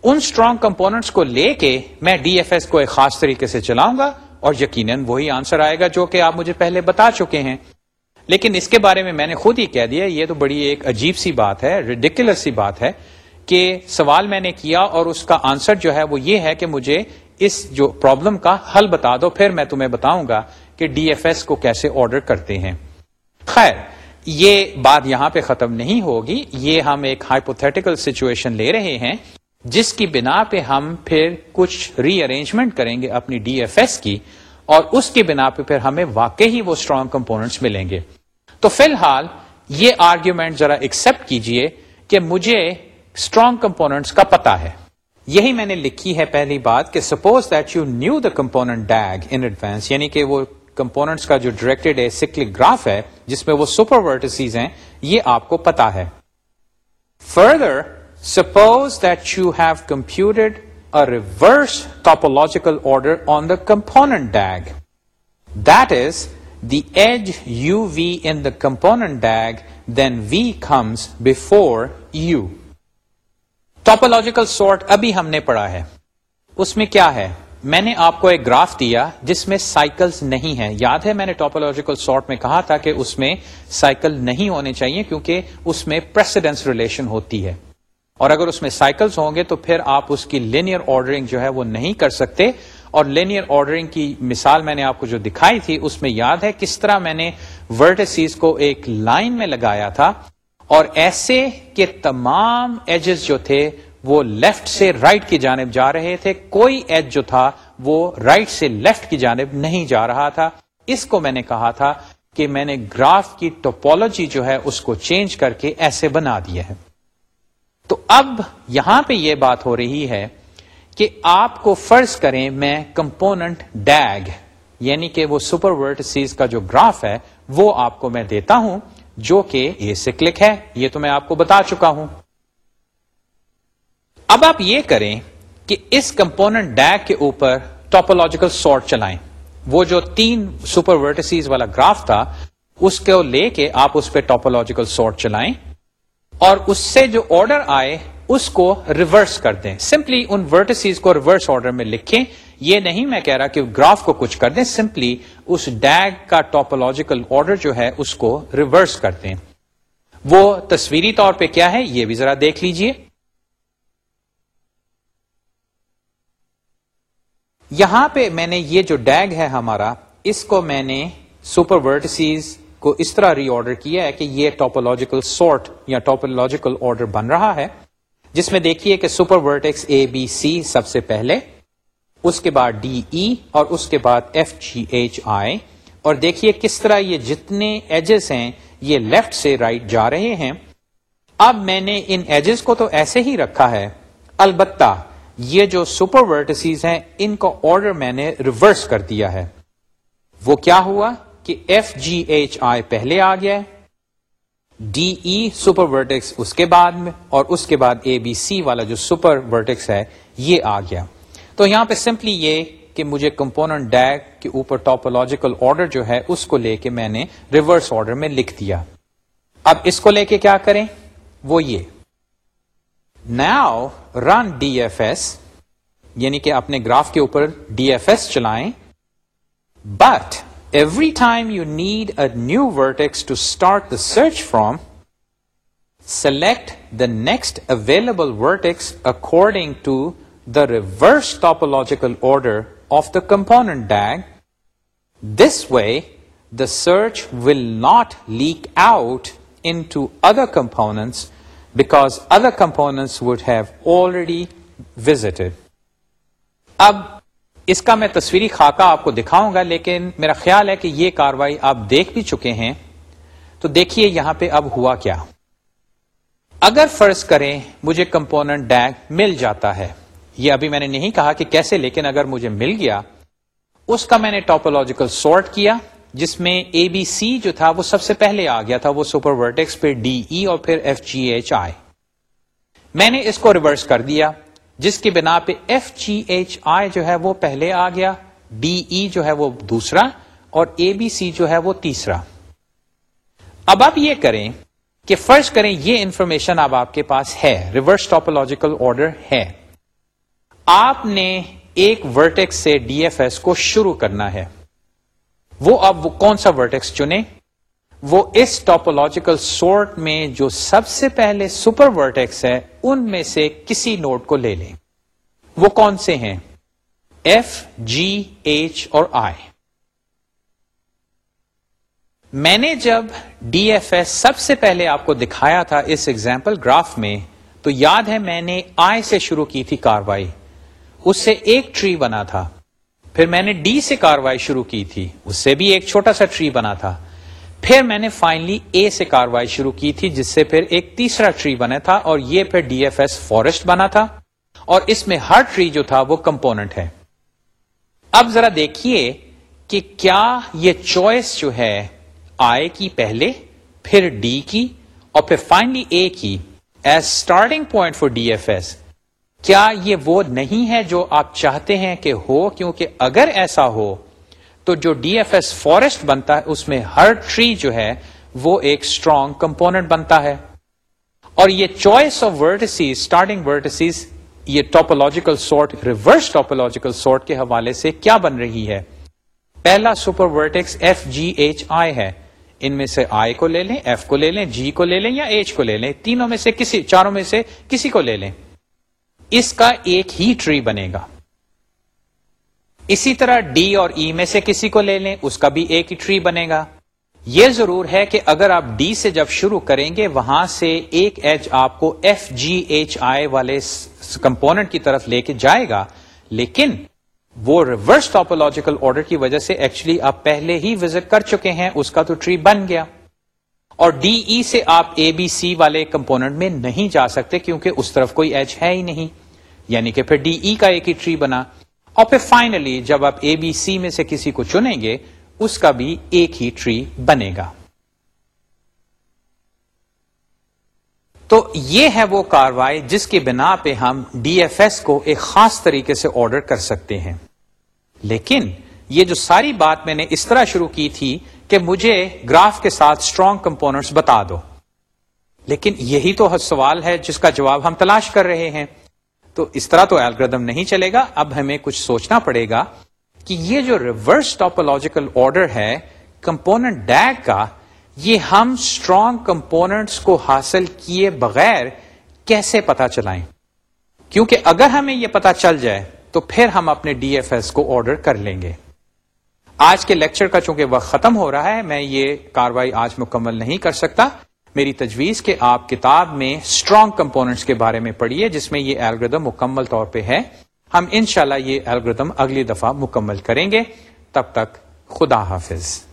A: ان اسٹرانگ کمپوننٹس کو لے کے میں ڈی ایف ایس کو ایک خاص طریقے سے چلاؤں گا اور یقیناً وہی آنسر آئے گا جو کہ آپ مجھے پہلے بتا چکے ہیں لیکن اس کے بارے میں میں نے خود ہی کہہ دیا یہ تو بڑی ایک عجیب سی بات ہے ریڈیکولر سی بات ہے کہ سوال میں نے کیا اور اس کا آنسر جو ہے وہ یہ ہے کہ مجھے اس جو پرابلم کا حل بتا دو پھر میں تمہیں بتاؤں گا کہ ڈی ایف ایس کو کیسے آرڈر کرتے ہیں خیر یہ بات یہاں پہ ختم نہیں ہوگی یہ ہم ایک ہائپوتھیٹیکل سچویشن لے رہے ہیں جس کی بنا پہ ہم پھر کچھ ری ارینجمنٹ کریں گے اپنی ڈی ایف ایس کی اور اس کی بنا پہ پھر ہمیں واقعی وہ اسٹرانگ کمپوننٹس ملیں گے تو فی الحال یہ آرگیومنٹ ذرا ایکسپٹ کیجئے کہ مجھے اسٹرانگ کمپوننٹس کا پتا ہے یہی میں نے لکھی ہے پہلی بات کہ suppose that you knew the component DAG in advance یعنی کہ وہ کمپوننٹس کا جو ڈائریکٹڈ ہے سکلک گراف ہے جس میں وہ سپر ورٹسیز ہیں یہ آپ کو پتا ہے further suppose that you have computed a reverse topological order on the component DAG that is the edge u v the the component DAG then v comes before u topological sort ابھی ہم نے پڑھا ہے اس میں کیا ہے میں نے آپ کو ایک گراف دیا جس میں سائیکلز نہیں ہیں یاد ہے میں نے ٹاپولوجیکل سارٹ میں کہا تھا کہ اس میں سائیکل نہیں ہونے چاہیے کیونکہ اس میں پریسیڈنس ریلیشن ہوتی ہے اور اگر اس میں سائیکلز ہوں گے تو پھر آپ اس کی لینئر آرڈرنگ جو ہے وہ نہیں کر سکتے اور لینئر آرڈرنگ کی مثال میں نے آپ کو جو دکھائی تھی اس میں یاد ہے کس طرح میں نے ورٹسیز کو ایک لائن میں لگایا تھا اور ایسے کے تمام ایجز جو تھے وہ لیفٹ سے رائٹ کی جانب جا رہے تھے کوئی ایج جو تھا وہ رائٹ سے لیفٹ کی جانب نہیں جا رہا تھا اس کو میں نے کہا تھا کہ میں نے گراف کی ٹوپولوجی جو ہے اس کو چینج کر کے ایسے بنا دیا ہے تو اب یہاں پہ یہ بات ہو رہی ہے کہ آپ کو فرض کریں میں کمپوننٹ ڈیگ یعنی کہ وہ سپر سیز کا جو گراف ہے وہ آپ کو میں دیتا ہوں جو کہ سے کلک ہے یہ تو میں آپ کو بتا چکا ہوں اب آپ یہ کریں کہ اس کمپوننٹ ڈیگ کے اوپر ٹاپولوجیکل سارٹ چلائیں وہ جو تین سپر ورٹسیز والا گراف تھا اس کو لے کے آپ اس پہ ٹاپولوجیکل سارٹ چلائیں اور اس سے جو آرڈر آئے اس کو ریورس کر دیں سمپلی ان ورٹسیز کو ریورس آرڈر میں لکھیں یہ نہیں میں کہہ رہا کہ گراف کو کچھ کر دیں سمپلی اس ڈیگ کا ٹاپولوجیکل آرڈر جو ہے اس کو ریورس کر دیں وہ تصویری طور پہ کیا ہے یہ بھی ذرا دیکھ لیجئے یہاں پہ میں نے یہ جو ڈیگ ہے ہمارا اس کو میں نے سپر ورٹسیز کو اس طرح ری آرڈر کیا ہے کہ یہ ٹاپولوجیکل سارٹ یا ٹاپولوجیکل آرڈر بن رہا ہے جس میں دیکھیے کہ super vertex A B C سب سے پہلے اس کے بعد ڈی ای e اور اس کے بعد ایف جی ایچ اور دیکھیے کس طرح یہ جتنے ایجز ہیں یہ لیفٹ سے رائٹ جا رہے ہیں اب میں نے ان ایجز کو تو ایسے ہی رکھا ہے البتہ یہ جو سپر ورٹسیز ہیں ان کو آرڈر میں نے ریورس کر دیا ہے وہ کیا ہوا کہ ایف جی ایچ آئی پہلے آ گیا D E e super vertex اس کے بعد میں اور اس کے بعد اے بی سی والا جو سپر ورٹیکس ہے یہ آ گیا تو یہاں پہ سمپلی یہ کہ مجھے کمپوننٹ ڈیگ کے اوپر ٹاپولوجیکل آرڈر جو ہے اس کو لے کے میں نے ریورس آرڈر میں لکھ دیا اب اس کو لے کے کیا کریں وہ یہ now run D F S یعنی کہ اپنے گراف کے اوپر ڈی ایف ایس چلائیں but Every time you need a new vertex to start the search from, select the next available vertex according to the reverse topological order of the component DAG. This way, the search will not leak out into other components because other components would have already visited. Ab اس کا میں تصویری خاکہ آپ کو دکھاؤں گا لیکن میرا خیال ہے کہ یہ کاروائی آپ دیکھ بھی چکے ہیں تو دیکھیے یہاں پہ اب ہوا کیا اگر فرض کریں مجھے کمپوننٹ ڈیگ مل جاتا ہے یہ ابھی میں نے نہیں کہا کہ کیسے لیکن اگر مجھے مل گیا اس کا میں نے ٹاپولوجیکل سارٹ کیا جس میں اے بی سی جو تھا وہ سب سے پہلے آ گیا تھا وہ سپر ورٹیکس پہ ڈی ای اور پھر ایف جی ایچ آئے میں نے اس کو ریورس کر دیا جس کی بنا پہ ایف جی ایچ آئی جو ہے وہ پہلے آ گیا ڈی ای e جو ہے وہ دوسرا اور اے بی سی جو ہے وہ تیسرا اب آپ یہ کریں کہ فرض کریں یہ انفارمیشن اب آپ کے پاس ہے ریورس ٹاپولوجیکل آرڈر ہے آپ نے ایک ورٹیکس سے ڈی ایف ایس کو شروع کرنا ہے وہ اب وہ کون سا ورٹیکس چنے وہ اس ٹاپولوجیکل سورٹ میں جو سب سے پہلے سپر ورٹیکس ہے ان میں سے کسی نوڈ کو لے لیں وہ کون سے ہیں ایف جی ایچ اور آئی میں نے جب ڈی ایف ایس سب سے پہلے آپ کو دکھایا تھا اس ایگزامپل گراف میں تو یاد ہے میں نے آئی سے شروع کی تھی کاروائی اس سے ایک ٹری بنا تھا پھر میں نے ڈی سے کاروائی شروع کی تھی اس سے بھی ایک چھوٹا سا ٹری بنا تھا پھر میں نے فائنلی اے سے کاروائی شروع کی تھی جس سے پھر ایک تیسرا ٹری بنا تھا اور یہ پھر ڈی ایف ایس فورسٹ بنا تھا اور اس میں ہر ٹری جو تھا وہ کمپوننٹ ہے اب ذرا دیکھیے کہ کیا یہ چوائس جو ہے آئے کی پہلے پھر ڈی کی اور پھر فائنلی اے کی as starting point for D F S کیا یہ وہ نہیں ہے جو آپ چاہتے ہیں کہ ہو کیونکہ اگر ایسا ہو تو جو ڈی ایف ایس فارسٹ بنتا ہے اس میں ہر ٹری جو ہے وہ ایک اسٹرانگ کمپوننٹ بنتا ہے اور یہ چوائس آف ورٹسی اسٹارٹنگ یہ topological sort reverse topological sort کے حوالے سے کیا بن رہی ہے پہلا super vertex F G H I ہے ان میں سے آئی کو لے لیں ایف کو لے لیں جی کو لے لیں یا ایچ کو لے لیں تینوں میں سے کسی چاروں میں سے کسی کو لے لیں اس کا ایک ہی ٹری بنے گا اسی طرح ڈی اور ای e میں سے کسی کو لے لیں اس کا بھی ایک ہی ٹری بنے گا یہ ضرور ہے کہ اگر آپ ڈی سے جب شروع کریں گے وہاں سے ایک ایچ آپ کو ایف جی ایچ آئی والے کمپوننٹ کی طرف لے کے جائے گا لیکن وہ ریورس ٹاپولوجیکل آرڈر کی وجہ سے ایکچولی آپ پہلے ہی وزٹ کر چکے ہیں اس کا تو ٹری بن گیا اور ڈی ای e سے آپ اے بی سی والے کمپوننٹ میں نہیں جا سکتے کیونکہ اس طرف کوئی ایچ ہے ہی نہیں یعنی کہ پھر ڈی ای e کا ایک ہی ٹری بنا اور پھر فائنلی جب آپ اے بی سی میں سے کسی کو چنیں گے اس کا بھی ایک ہی ٹری بنے گا تو یہ ہے وہ کاروائی جس کی بنا پہ ہم ڈی ایف ایس کو ایک خاص طریقے سے آرڈر کر سکتے ہیں لیکن یہ جو ساری بات میں نے اس طرح شروع کی تھی کہ مجھے گراف کے ساتھ اسٹرانگ کمپوننٹس بتا دو لیکن یہی تو سوال ہے جس کا جواب ہم تلاش کر رہے ہیں تو اس طرح تو الگریدم نہیں چلے گا اب ہمیں کچھ سوچنا پڑے گا کہ یہ جو ریورس ٹاپولوجیکل آرڈر ہے کمپوننٹ ڈیگ کا یہ ہم اسٹرانگ کمپوننٹس کو حاصل کیے بغیر کیسے پتا چلائیں کیونکہ اگر ہمیں یہ پتا چل جائے تو پھر ہم اپنے ڈی ایف ایس کو آرڈر کر لیں گے آج کے لیکچر کا چونکہ وقت ختم ہو رہا ہے میں یہ کاروائی آج مکمل نہیں کر سکتا میری تجویز کہ آپ کتاب میں اسٹرانگ کمپوننٹس کے بارے میں پڑھیے جس میں یہ الگریدم مکمل طور پہ ہے ہم انشاءاللہ یہ الگریدم اگلی دفعہ مکمل کریں گے تب تک خدا حافظ